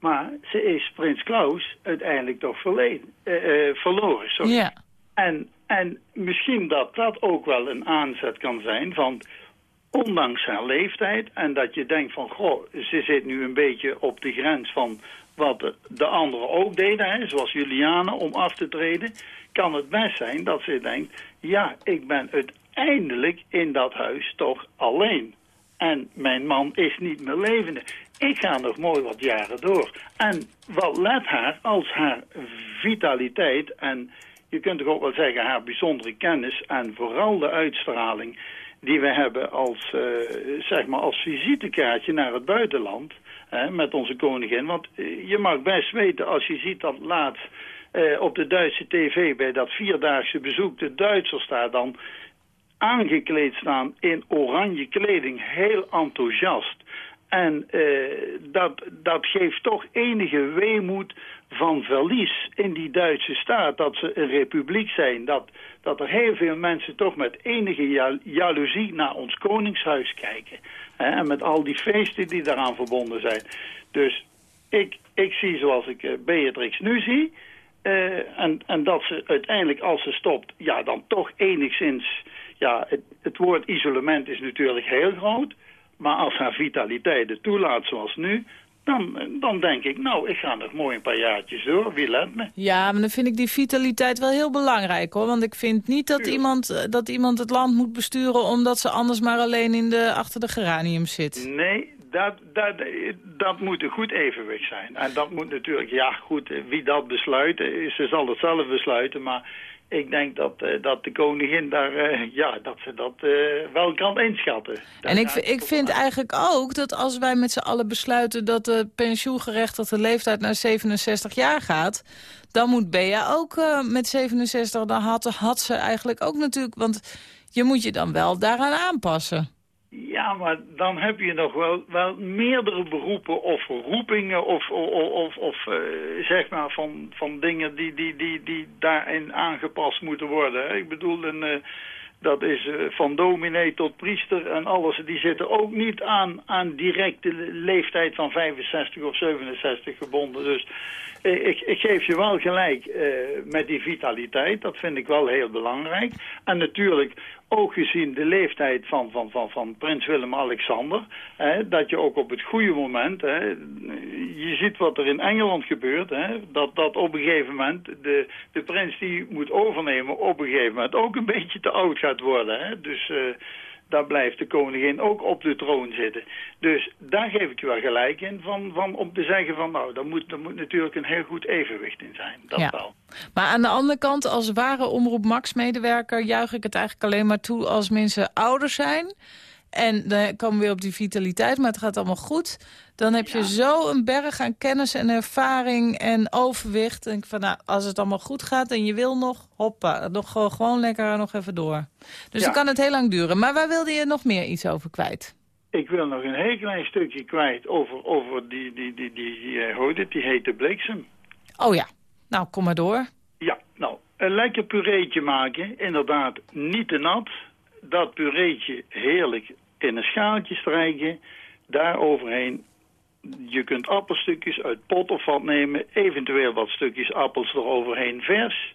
maar ze is prins Klaus uiteindelijk toch verleden, eh, eh, verloren. Sorry. Ja. En, en misschien dat dat ook wel een aanzet kan zijn van... ondanks haar leeftijd en dat je denkt van... goh, ze zit nu een beetje op de grens van wat de, de anderen ook deden... Hè, zoals Juliana om af te treden... kan het best zijn dat ze denkt... ja, ik ben uiteindelijk in dat huis toch alleen... En mijn man is niet meer levende. Ik ga nog mooi wat jaren door. En wat let haar als haar vitaliteit en je kunt toch ook wel zeggen haar bijzondere kennis en vooral de uitstraling die we hebben als, eh, zeg maar als visitekaartje naar het buitenland hè, met onze koningin. Want eh, je mag best weten als je ziet dat laatst eh, op de Duitse tv bij dat vierdaagse bezoek de Duitsers daar dan aangekleed staan in oranje kleding, heel enthousiast. En eh, dat, dat geeft toch enige weemoed van verlies in die Duitse staat. Dat ze een republiek zijn. Dat, dat er heel veel mensen toch met enige ja- jaloezie naar ons koningshuis kijken. Hè, en met al die feesten die daaraan verbonden zijn. Dus ik, ik zie zoals ik eh, Beatrix nu zie... eh, en, en dat ze uiteindelijk als ze stopt, ja dan toch enigszins... Ja, het, het woord isolement is natuurlijk heel groot... Maar als haar vitaliteit het toelaat zoals nu... Dan, dan denk ik, nou, ik ga nog mooi een paar jaartjes door. Wie let me? Ja, maar dan vind ik die vitaliteit wel heel belangrijk hoor. Want ik vind niet dat iemand, eh, dat iemand het land moet besturen... omdat ze anders maar alleen in de, achter de geranium zit. Nee, dat, dat, dat moet een goed evenwicht zijn. En dat moet natuurlijk, ja goed, eh, wie dat besluit, ze zal het zelf besluiten. Maar ik denk dat, eh, dat de koningin daar, eh, ja, dat ze dat eh, wel kan inschatten. En ik, ik vind eigenlijk ook dat als wij met z'n allen besluiten... dat de pensioengerechtigde leeftijd naar 67 jaar gaat... dan moet Bea ook met 67, dan had, had ze eigenlijk ook natuurlijk... want je moet je dan wel daaraan aanpassen. Ja, maar dan heb je nog wel, wel meerdere beroepen of roepingen of, of, of, of eh, zeg maar van, van dingen die, die, die, die daarin aangepast moeten worden. Ik bedoel, een, eh, dat is eh, van dominee tot priester en alles. Die zitten ook niet aan, aan directe leeftijd van 65 of 67 gebonden. Dus ik, ik geef je wel gelijk eh, met die vitaliteit. Dat vind ik wel heel belangrijk. En natuurlijk ook gezien de leeftijd van, van, van, van prins Willem-Alexander... dat je ook op het goede moment... Hè, je ziet wat er in Engeland gebeurt... Hè, dat, dat op een gegeven moment de, de prins die moet overnemen... op een gegeven moment ook een beetje te oud gaat worden. Hè. Dus... eh, daar blijft de koningin ook op de troon zitten. Dus daar geef ik je wel gelijk in, van, van, om te zeggen van nou, daar moet, daar moet natuurlijk een heel goed evenwicht in zijn. Dat Ja. wel. Maar aan de andere kant, als ware Omroep Max-medewerker... juich ik het eigenlijk alleen maar toe als mensen ouder zijn... En dan komen we weer op die vitaliteit, maar het gaat allemaal goed. Dan heb je zo een berg aan kennis en ervaring en overwicht. Denk ik van, nou, als het allemaal goed gaat en je wil nog, hoppa, nog gewoon, lekker nog even door. Dus Ja. dan kan het heel lang duren. Maar waar wilde je nog meer iets over kwijt? Ik wil nog een heel klein stukje kwijt over, over die, die, die, die, die, eh, hoe heet het, die hete bliksem. Oh ja, nou, kom maar door. Ja, nou, een lekker pureetje maken, inderdaad niet te nat. Dat pureetje heerlijk in een schaaltje strijken, daar overheen. Je kunt appelstukjes uit pot of wat nemen, eventueel wat stukjes appels eroverheen vers.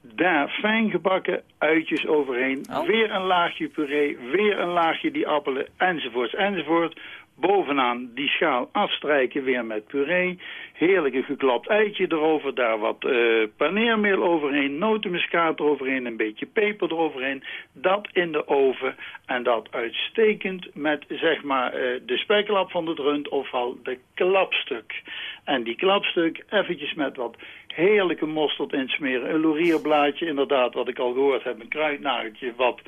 Daar fijn gebakken uitjes overheen. Oh. Weer een laagje puree, weer een laagje die appelen, enzovoorts, enzovoort. Bovenaan die schaal afstrijken weer met puree. Heerlijke geklapt eitje erover. Daar wat eh, paneermeel overheen. Notenmuskaat eroverheen. Een beetje peper eroverheen. Dat in de oven. En dat uitstekend met zeg maar eh, de speklap van het rund. Ofwel de klapstuk. En die klapstuk eventjes met wat heerlijke mosterd insmeren. Een laurierblaadje inderdaad wat ik al gehoord heb. Een kruidnageltje. Wat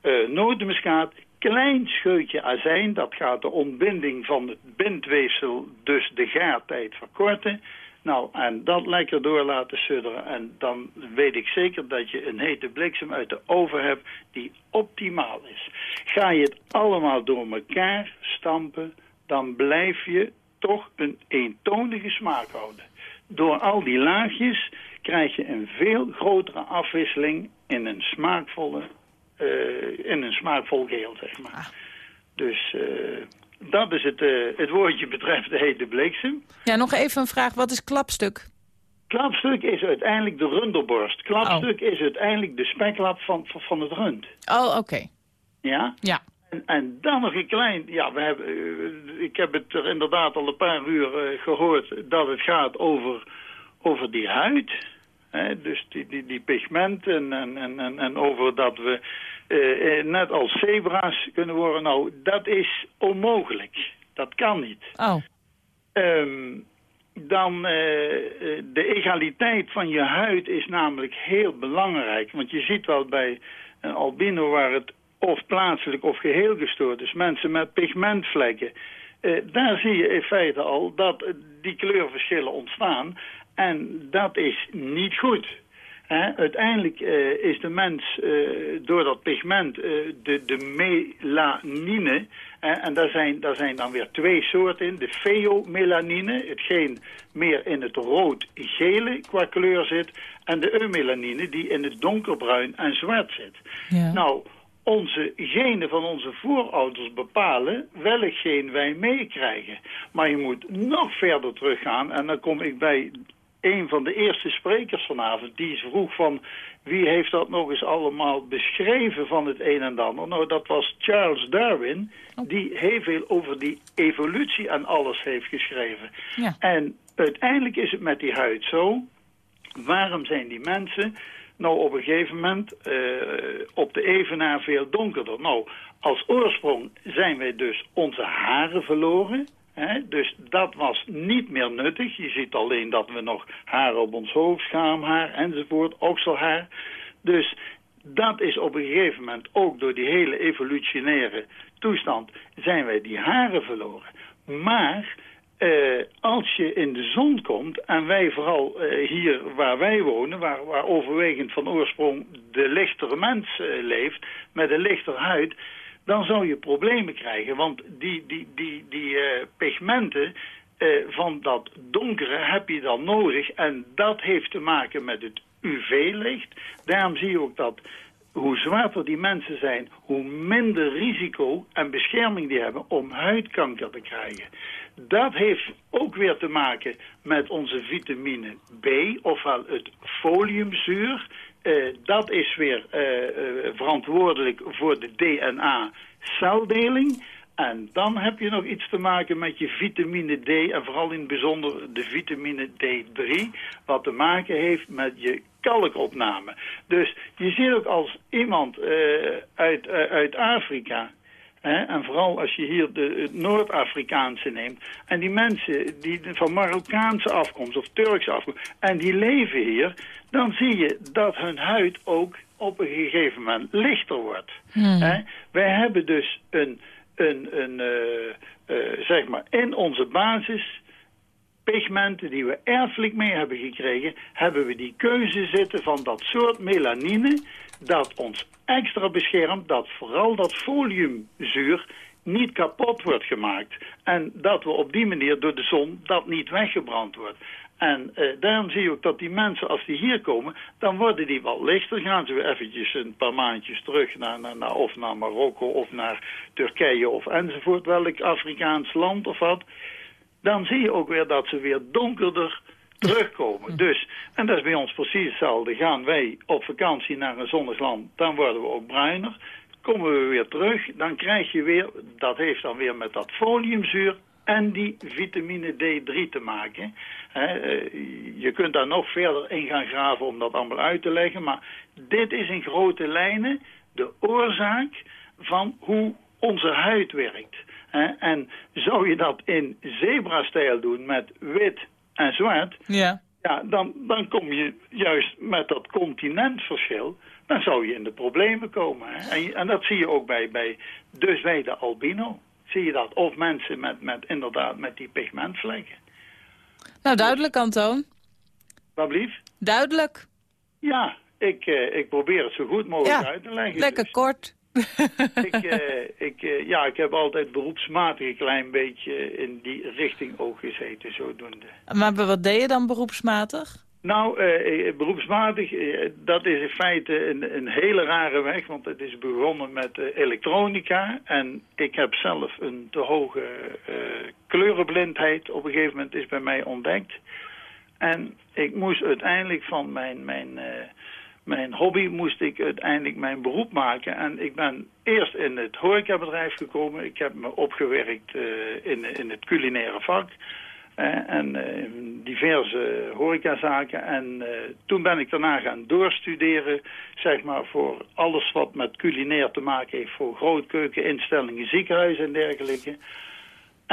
eh notenmuskaat klein scheutje azijn. Dat gaat de ontbinding van het bindweefsel, dus de gaartijd verkorten. Nou, en dat lekker door laten sudderen. En dan weet ik zeker dat je een hete bliksem uit de oven hebt die optimaal is. Ga je het allemaal door elkaar stampen, dan blijf je toch een eentonige smaak houden. Door al die laagjes krijg je een veel grotere afwisseling in een smaakvolle in een smaakvol geheel, zeg maar. Dus eh, dat is het, eh, het woordje betreft de hete bliksem. Ja, nog even een vraag. Wat is klapstuk? Klapstuk is uiteindelijk de runderborst. Klapstuk is uiteindelijk de speklap van, van, het rund. Oh, oké. Ja? Ja. En, en dan nog een klein... Ja, we hebben, eh, ik heb het er inderdaad al een paar uur eh, gehoord dat het gaat over, over die huid. Hè, dus die, die, die pigmenten en, en, en, en over dat we eh, eh, net als zebra's kunnen worden. Nou, dat is onmogelijk. Dat kan niet. Oh, Ehm, dan eh, de egaliteit van je huid is namelijk heel belangrijk. Want je ziet wel bij een albino waar het of plaatselijk of geheel gestoord is. Mensen met pigmentvlekken. Daar zie je in feite al dat die kleurverschillen ontstaan. En dat is niet goed. Hè, uiteindelijk eh, is de mens eh, door dat pigment eh, de, de melanine, en daar zijn, daar zijn dan weer twee soorten in, de feomelanine, hetgeen meer in het rood-gele qua kleur zit, en de eumelanine die in het donkerbruin en zwart zit. ja. Nou, onze genen van onze voorouders bepalen welk geen wij meekrijgen. Maar je moet nog verder teruggaan en dan kom ik bij een van de eerste sprekers vanavond. Die vroeg van wie heeft dat nog eens allemaal beschreven van het een en ander. Nou, dat was Charles Darwin die heel veel over die evolutie en alles heeft geschreven. Ja. En uiteindelijk is het met die huid zo. Waarom zijn die mensen nou op een gegeven moment eh, op de evenaar veel donkerder? Nou, als oorsprong zijn wij dus onze haren verloren. Dus dat was niet meer nuttig. Je ziet alleen dat we nog haren op ons hoofd, schaamhaar enzovoort, okselhaar. Dus dat is op een gegeven moment ook door die hele evolutionaire toestand zijn wij die haren verloren. Maar eh, als je in de zon komt, en wij vooral eh, hier waar wij wonen, waar, waar overwegend van oorsprong de lichtere mens eh, leeft, met een lichter huid, dan zou je problemen krijgen. Want die, die, die, die eh, pigmenten eh, van dat donkere heb je dan nodig. En dat heeft te maken met het UV-licht. Daarom zie je ook dat hoe zwaarder die mensen zijn, hoe minder risico en bescherming die hebben om huidkanker te krijgen. Dat heeft ook weer te maken met onze vitamine B, ofwel het foliumzuur. Eh, dat is weer eh, eh, verantwoordelijk voor de DNA-celdeling. En dan heb je nog iets te maken met je vitamine D en vooral in het bijzonder de vitamine D3, wat te maken heeft met je kalkopname. Dus je ziet ook als iemand uit, uit Afrika, hè, en vooral als je hier de het Noord-Afrikaanse neemt, en die mensen die van Marokkaanse afkomst of Turkse afkomst, en die leven hier, dan zie je dat hun huid ook op een gegeven moment lichter wordt. Hè? Wij hebben dus een, een, een eh, eh, zeg maar, in onze basis pigmenten die we erfelijk mee hebben gekregen, hebben we die keuze zitten van dat soort melanine dat ons extra beschermt, dat vooral dat foliumzuur niet kapot wordt gemaakt. En dat we op die manier door de zon dat niet weggebrand wordt. En eh, daarom zie je ook dat die mensen, als die hier komen, dan worden die wat lichter. Gaan ze weer eventjes een paar maandjes terug naar, naar, naar, of naar Marokko of naar Turkije of enzovoort, welk Afrikaans land of wat. Dan zie je ook weer dat ze weer donkerder terugkomen. Dus, en dat is bij ons precies hetzelfde. Gaan wij op vakantie naar een zonnig land, dan worden we ook bruiner. Komen we weer terug, dan krijg je weer, dat heeft dan weer met dat foliumzuur en die vitamine D3 te maken. Eh, je kunt daar nog verder in gaan graven om dat allemaal uit te leggen. Maar dit is in grote lijnen de oorzaak van hoe onze huid werkt. En zou je dat in zebra-stijl doen met wit en zwart... Ja. Ja, dan, dan kom je juist met dat continentverschil, dan zou je in de problemen komen. Hè? En, en dat zie je ook bij, bij dus de albino. Zie je dat? Of mensen met, met inderdaad met die pigmentvlekken. Nou, duidelijk, Antoon. Wat blief? Duidelijk. Ja, ik, eh, ik probeer het zo goed mogelijk Ja, uit te leggen. Lekker Dus kort. ik, eh, ik, eh, ja, ik heb altijd beroepsmatig een klein beetje in die richting ook gezeten, zodoende. Maar wat deed je dan beroepsmatig? Nou, eh, beroepsmatig, eh, dat is in feite een, een hele rare weg, want het is begonnen met eh, elektronica. En ik heb zelf een te hoge kleurenblindheid op een gegeven moment is bij mij ontdekt. En ik moest uiteindelijk van mijn, mijn, mijn hobby moest ik uiteindelijk mijn beroep maken. En ik ben eerst in het horecabedrijf gekomen. Ik heb me opgewerkt eh, in, in het culinaire vak. En eh, diverse horecazaken. En eh, toen ben ik daarna gaan doorstuderen, zeg maar, voor alles wat met culinair te maken heeft. Voor grootkeukeninstellingen, ziekenhuizen en dergelijke.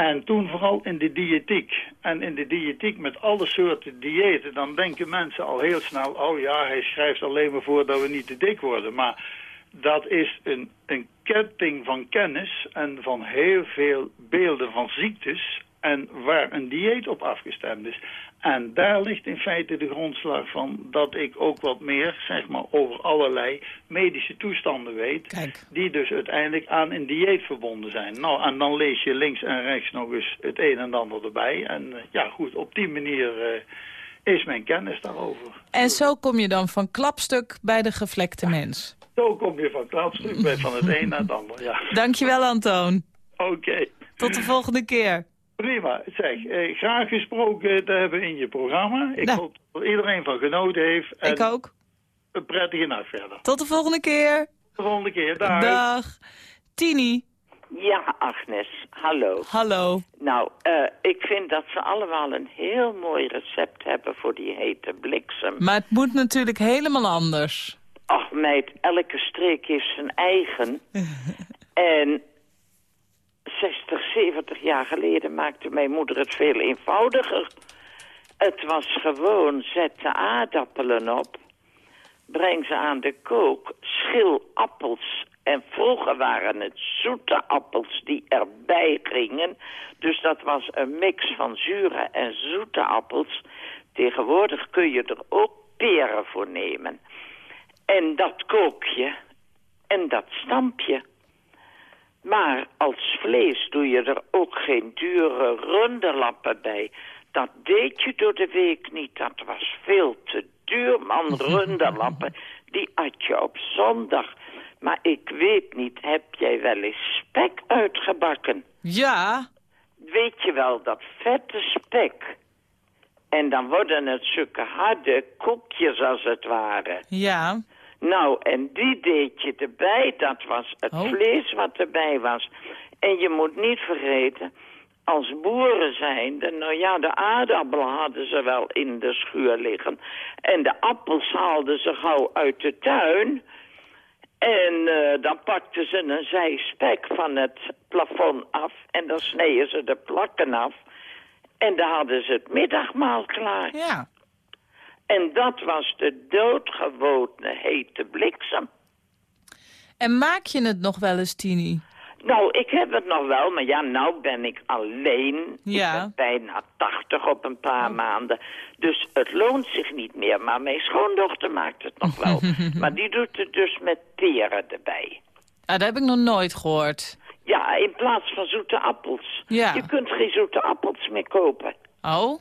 En toen vooral in de diëtiek. En in de diëtiek met alle soorten diëten, dan denken mensen al heel snel... oh ja, hij schrijft alleen maar voor dat we niet te dik worden. Maar dat is een, een ketting van kennis en van heel veel beelden van ziektes... en waar een dieet op afgestemd is. En daar ligt in feite de grondslag van dat ik ook wat meer, zeg maar, over allerlei medische toestanden weet. Kijk. Die dus uiteindelijk aan een dieet verbonden zijn. Nou, en dan lees je links en rechts nog eens het een en ander erbij. En eh, ja, goed, op die manier eh, is mijn kennis daarover. En zo kom je dan van klapstuk bij de gevlekte mens. Zo kom je van klapstuk bij van het een naar het ander, ja. Dankjewel, Antoon. Oké. Tot de volgende keer. Prima. Zeg, eh, graag gesproken te hebben in je programma. Ik Nou. hoop dat iedereen van genoten heeft. En Ik ook. een prettige nacht verder. Tot de volgende keer. De volgende keer. Dag. Dag. Tini. Ja, Agnes, hallo. Hallo. Nou, eh, ik vind dat ze allemaal een heel mooi recept hebben voor die hete bliksem. Maar het moet natuurlijk helemaal anders. Ach meid, elke streek heeft zijn eigen. en 60, 70 jaar geleden maakte mijn moeder het veel eenvoudiger. Het was gewoon, zet de aardappelen op, breng ze aan de kook, schil appels. En vroeger waren het zoete appels die erbij gingen. Dus dat was een mix van zure en zoete appels. Tegenwoordig kun je er ook peren voor nemen. En dat kook je en dat stamp je. Maar als vlees doe je er ook geen dure runderlappen bij. Dat deed je door de week niet. Dat was veel te duur, man, runderlappen. Die at je op zondag. Maar ik weet niet, heb jij wel eens spek uitgebakken? Ja. Weet je wel, dat vette spek. En dan worden het zulke harde koekjes als het ware. Ja. Nou, en die deed je erbij. Dat was het Oh. vlees wat erbij was. En je moet niet vergeten, als boeren zijnde... nou ja, de aardappelen hadden ze wel in de schuur liggen. En de appels haalden ze gauw uit de tuin... En eh, dan pakten ze een zij spek van het plafond af... en dan sneden ze de plakken af... en dan hadden ze het middagmaal klaar. Ja. En dat was de doodgewone hete bliksem. En maak je het nog wel eens, Tini? Nou, ik heb het nog wel, maar ja, nou ben ik alleen. Ja. Ik ben bijna 80 op een paar maanden. Dus het loont zich niet meer. Maar mijn schoondochter maakt het nog wel. maar die doet het dus met peren erbij. Ah, dat heb ik nog nooit gehoord. Ja, in plaats van zoete appels. Ja. Je kunt geen zoete appels meer kopen. Oh?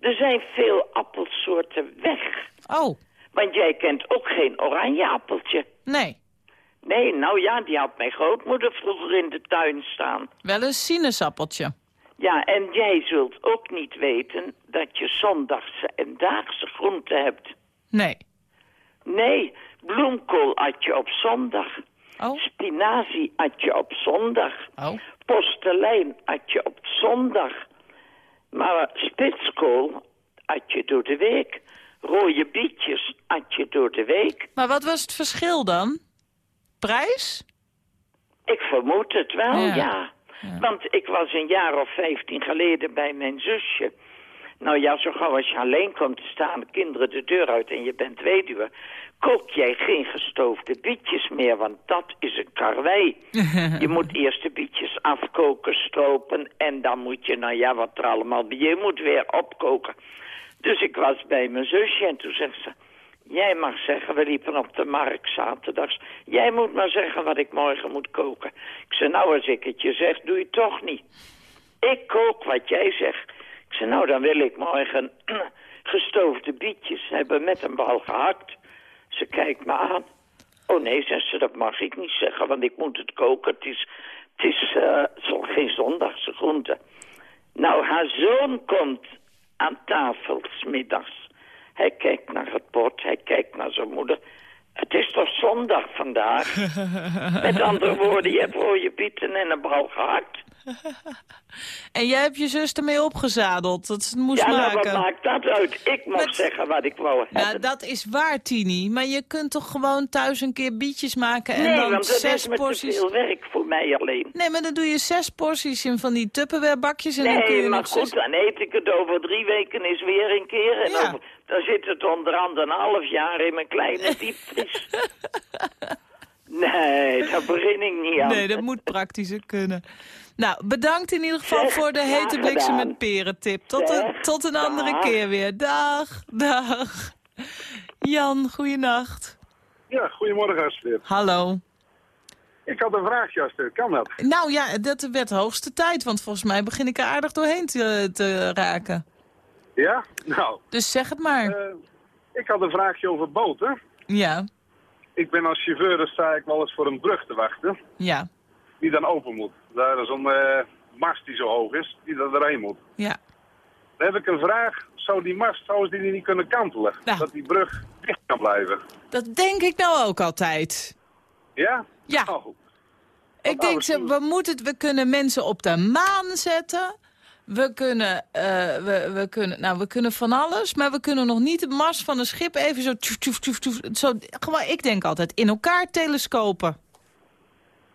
Er zijn veel appelsoorten weg. Oh. Want jij kent ook geen oranje appeltje. Nee. Nee, nou ja, die had mijn grootmoeder vroeger in de tuin staan. Wel een sinaasappeltje. Ja, en jij zult ook niet weten dat je zondagse en daagse groenten hebt. Nee. Nee, bloemkool at je op zondag. Oh. Spinazie at je op zondag. Oh. Postelijn at je op zondag. Maar spitskool at je door de week. Rode bietjes at je door de week. Maar wat was het verschil dan? Prijs? Ik vermoed het wel, Ja. ja. Want ik was een jaar of vijftien geleden bij mijn zusje. Nou ja, zo gauw als je alleen komt te staan, de kinderen de deur uit en je bent weduwe... kook jij geen gestoofde bietjes meer, want dat is een karwei. je moet eerst de bietjes afkoken, stropen en dan moet je, nou ja, wat er allemaal... Je moet weer opkoken. Dus ik was bij mijn zusje en toen zegt ze... Jij mag zeggen, we liepen op de markt zaterdags. Jij moet maar zeggen wat ik morgen moet koken. Ik zei, nou als ik het je zeg, doe je toch niet. Ik kook wat jij zegt. Ik zei, nou dan wil ik morgen gestoofde bietjes hebben met een bal gehakt. Ze kijkt me aan. Oh nee, zegt ze, dat mag ik niet zeggen, want ik moet het koken. Het is, het is zo- geen zondagse groente. Nou, haar zoon komt aan tafel 's middags. Hij kijkt naar het bord, hij kijkt naar zijn moeder. Het is toch zondag vandaag? Met andere woorden, je hebt rode bieten en een bal gehakt. En jij hebt je zus ermee opgezadeld, dat ze het moest ja, nou, maken. wat maakt dat uit? Ik mocht Met- zeggen wat ik wou hebben. Nou, dat is waar, Tini. Maar je kunt toch gewoon thuis een keer bietjes maken en nee, dan want dat zes is me porties... te veel werk voor mij alleen. Nee, maar dan doe je zes porties in van die Tupperware bakjes en dan kun Nee, je maar nog goed, zes... dan eet ik het over drie weken is weer een keer. En Ja. over, dan zit het onder andere een half jaar in mijn kleine diepvries. nee, daar begin ik niet aan. Nee, dat moet praktischer kunnen. Nou, bedankt in ieder geval Zeg, voor de hete bliksem met peren tip. Tot, een, tot een andere dag. keer weer. Dag, dag. Jan, goeienacht. Ja, goedemorgen Astrid. Hallo. Ik had een vraagje Astrid, kan dat? Nou ja, dat werd de hoogste tijd, want volgens mij begin ik er aardig doorheen te, te raken. Ja? Nou, Dus zeg het maar. eh, ik had een vraagje over boten. ja, Ik ben als chauffeur, dan sta ik wel eens voor een brug te wachten, ja, die dan open moet. Daar is een eh, mast die zo hoog is, die er doorheen moet. ja. Dan heb ik een vraag, zou die mast, zou die niet kunnen kantelen? Nou. Dat die brug dicht kan blijven? Dat denk ik nou ook altijd. Ja? Ja. Oh, Ik denk, ze, we, moeten, we kunnen mensen op de maan zetten. We kunnen, eh, we, we, kunnen, nou, we kunnen van alles, maar we kunnen nog niet de mast van een schip even zo... Tjoef, tjoef, tjoef, tjoef, zo gewoon, ik denk altijd in elkaar telescopen.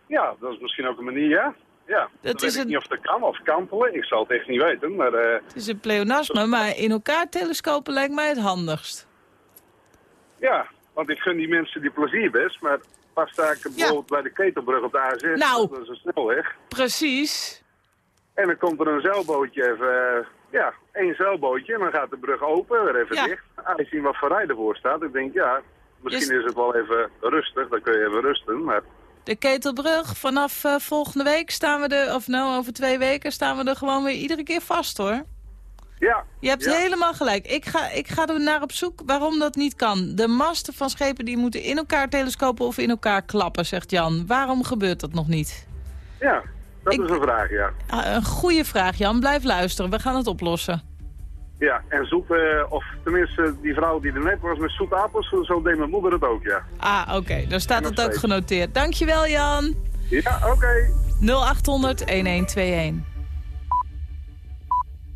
ja, dat is misschien ook een manier, ja? Ja, dat is weet ik een- niet of dat kan, of kantelen. Ik zal het echt niet weten, maar... eh, Het is een pleonasme, maar in elkaar telescopen lijkt mij het handigst. Ja, want ik gun die mensen die plezier best, maar pas sta ik bijvoorbeeld bij de ketelbrug op de A6, Nou. dat is een snelweg. Precies. En dan komt er een zeilbootje even, eh, ja, één zeilbootje en dan gaat de brug open, weer even Ja. dicht. Aangezien wat voor voor staat, ik denk ja, misschien is het wel even rustig, dan kun je even rusten, maar De Ketelbrug, vanaf eh, volgende week staan we er, of nou over twee weken staan we er gewoon weer iedere keer vast hoor. ja. Je hebt ja. helemaal gelijk. Ik ga, ik ga er naar op zoek waarom dat niet kan. De masten van schepen die moeten in elkaar telescopen of in elkaar klappen, zegt Jan. Waarom gebeurt dat nog niet? Ja, dat Ik- is een vraag, ja. Ah, een goede vraag, Jan. Blijf luisteren. We gaan het oplossen. Ja, en zoet, eh, of tenminste die vrouw die er net was met zoete appels, zo- deed mijn moeder het ook, ja. Ah, oké. Dan staat het ook genoteerd. Dankjewel, Jan. Ja, oké. 0800 1121.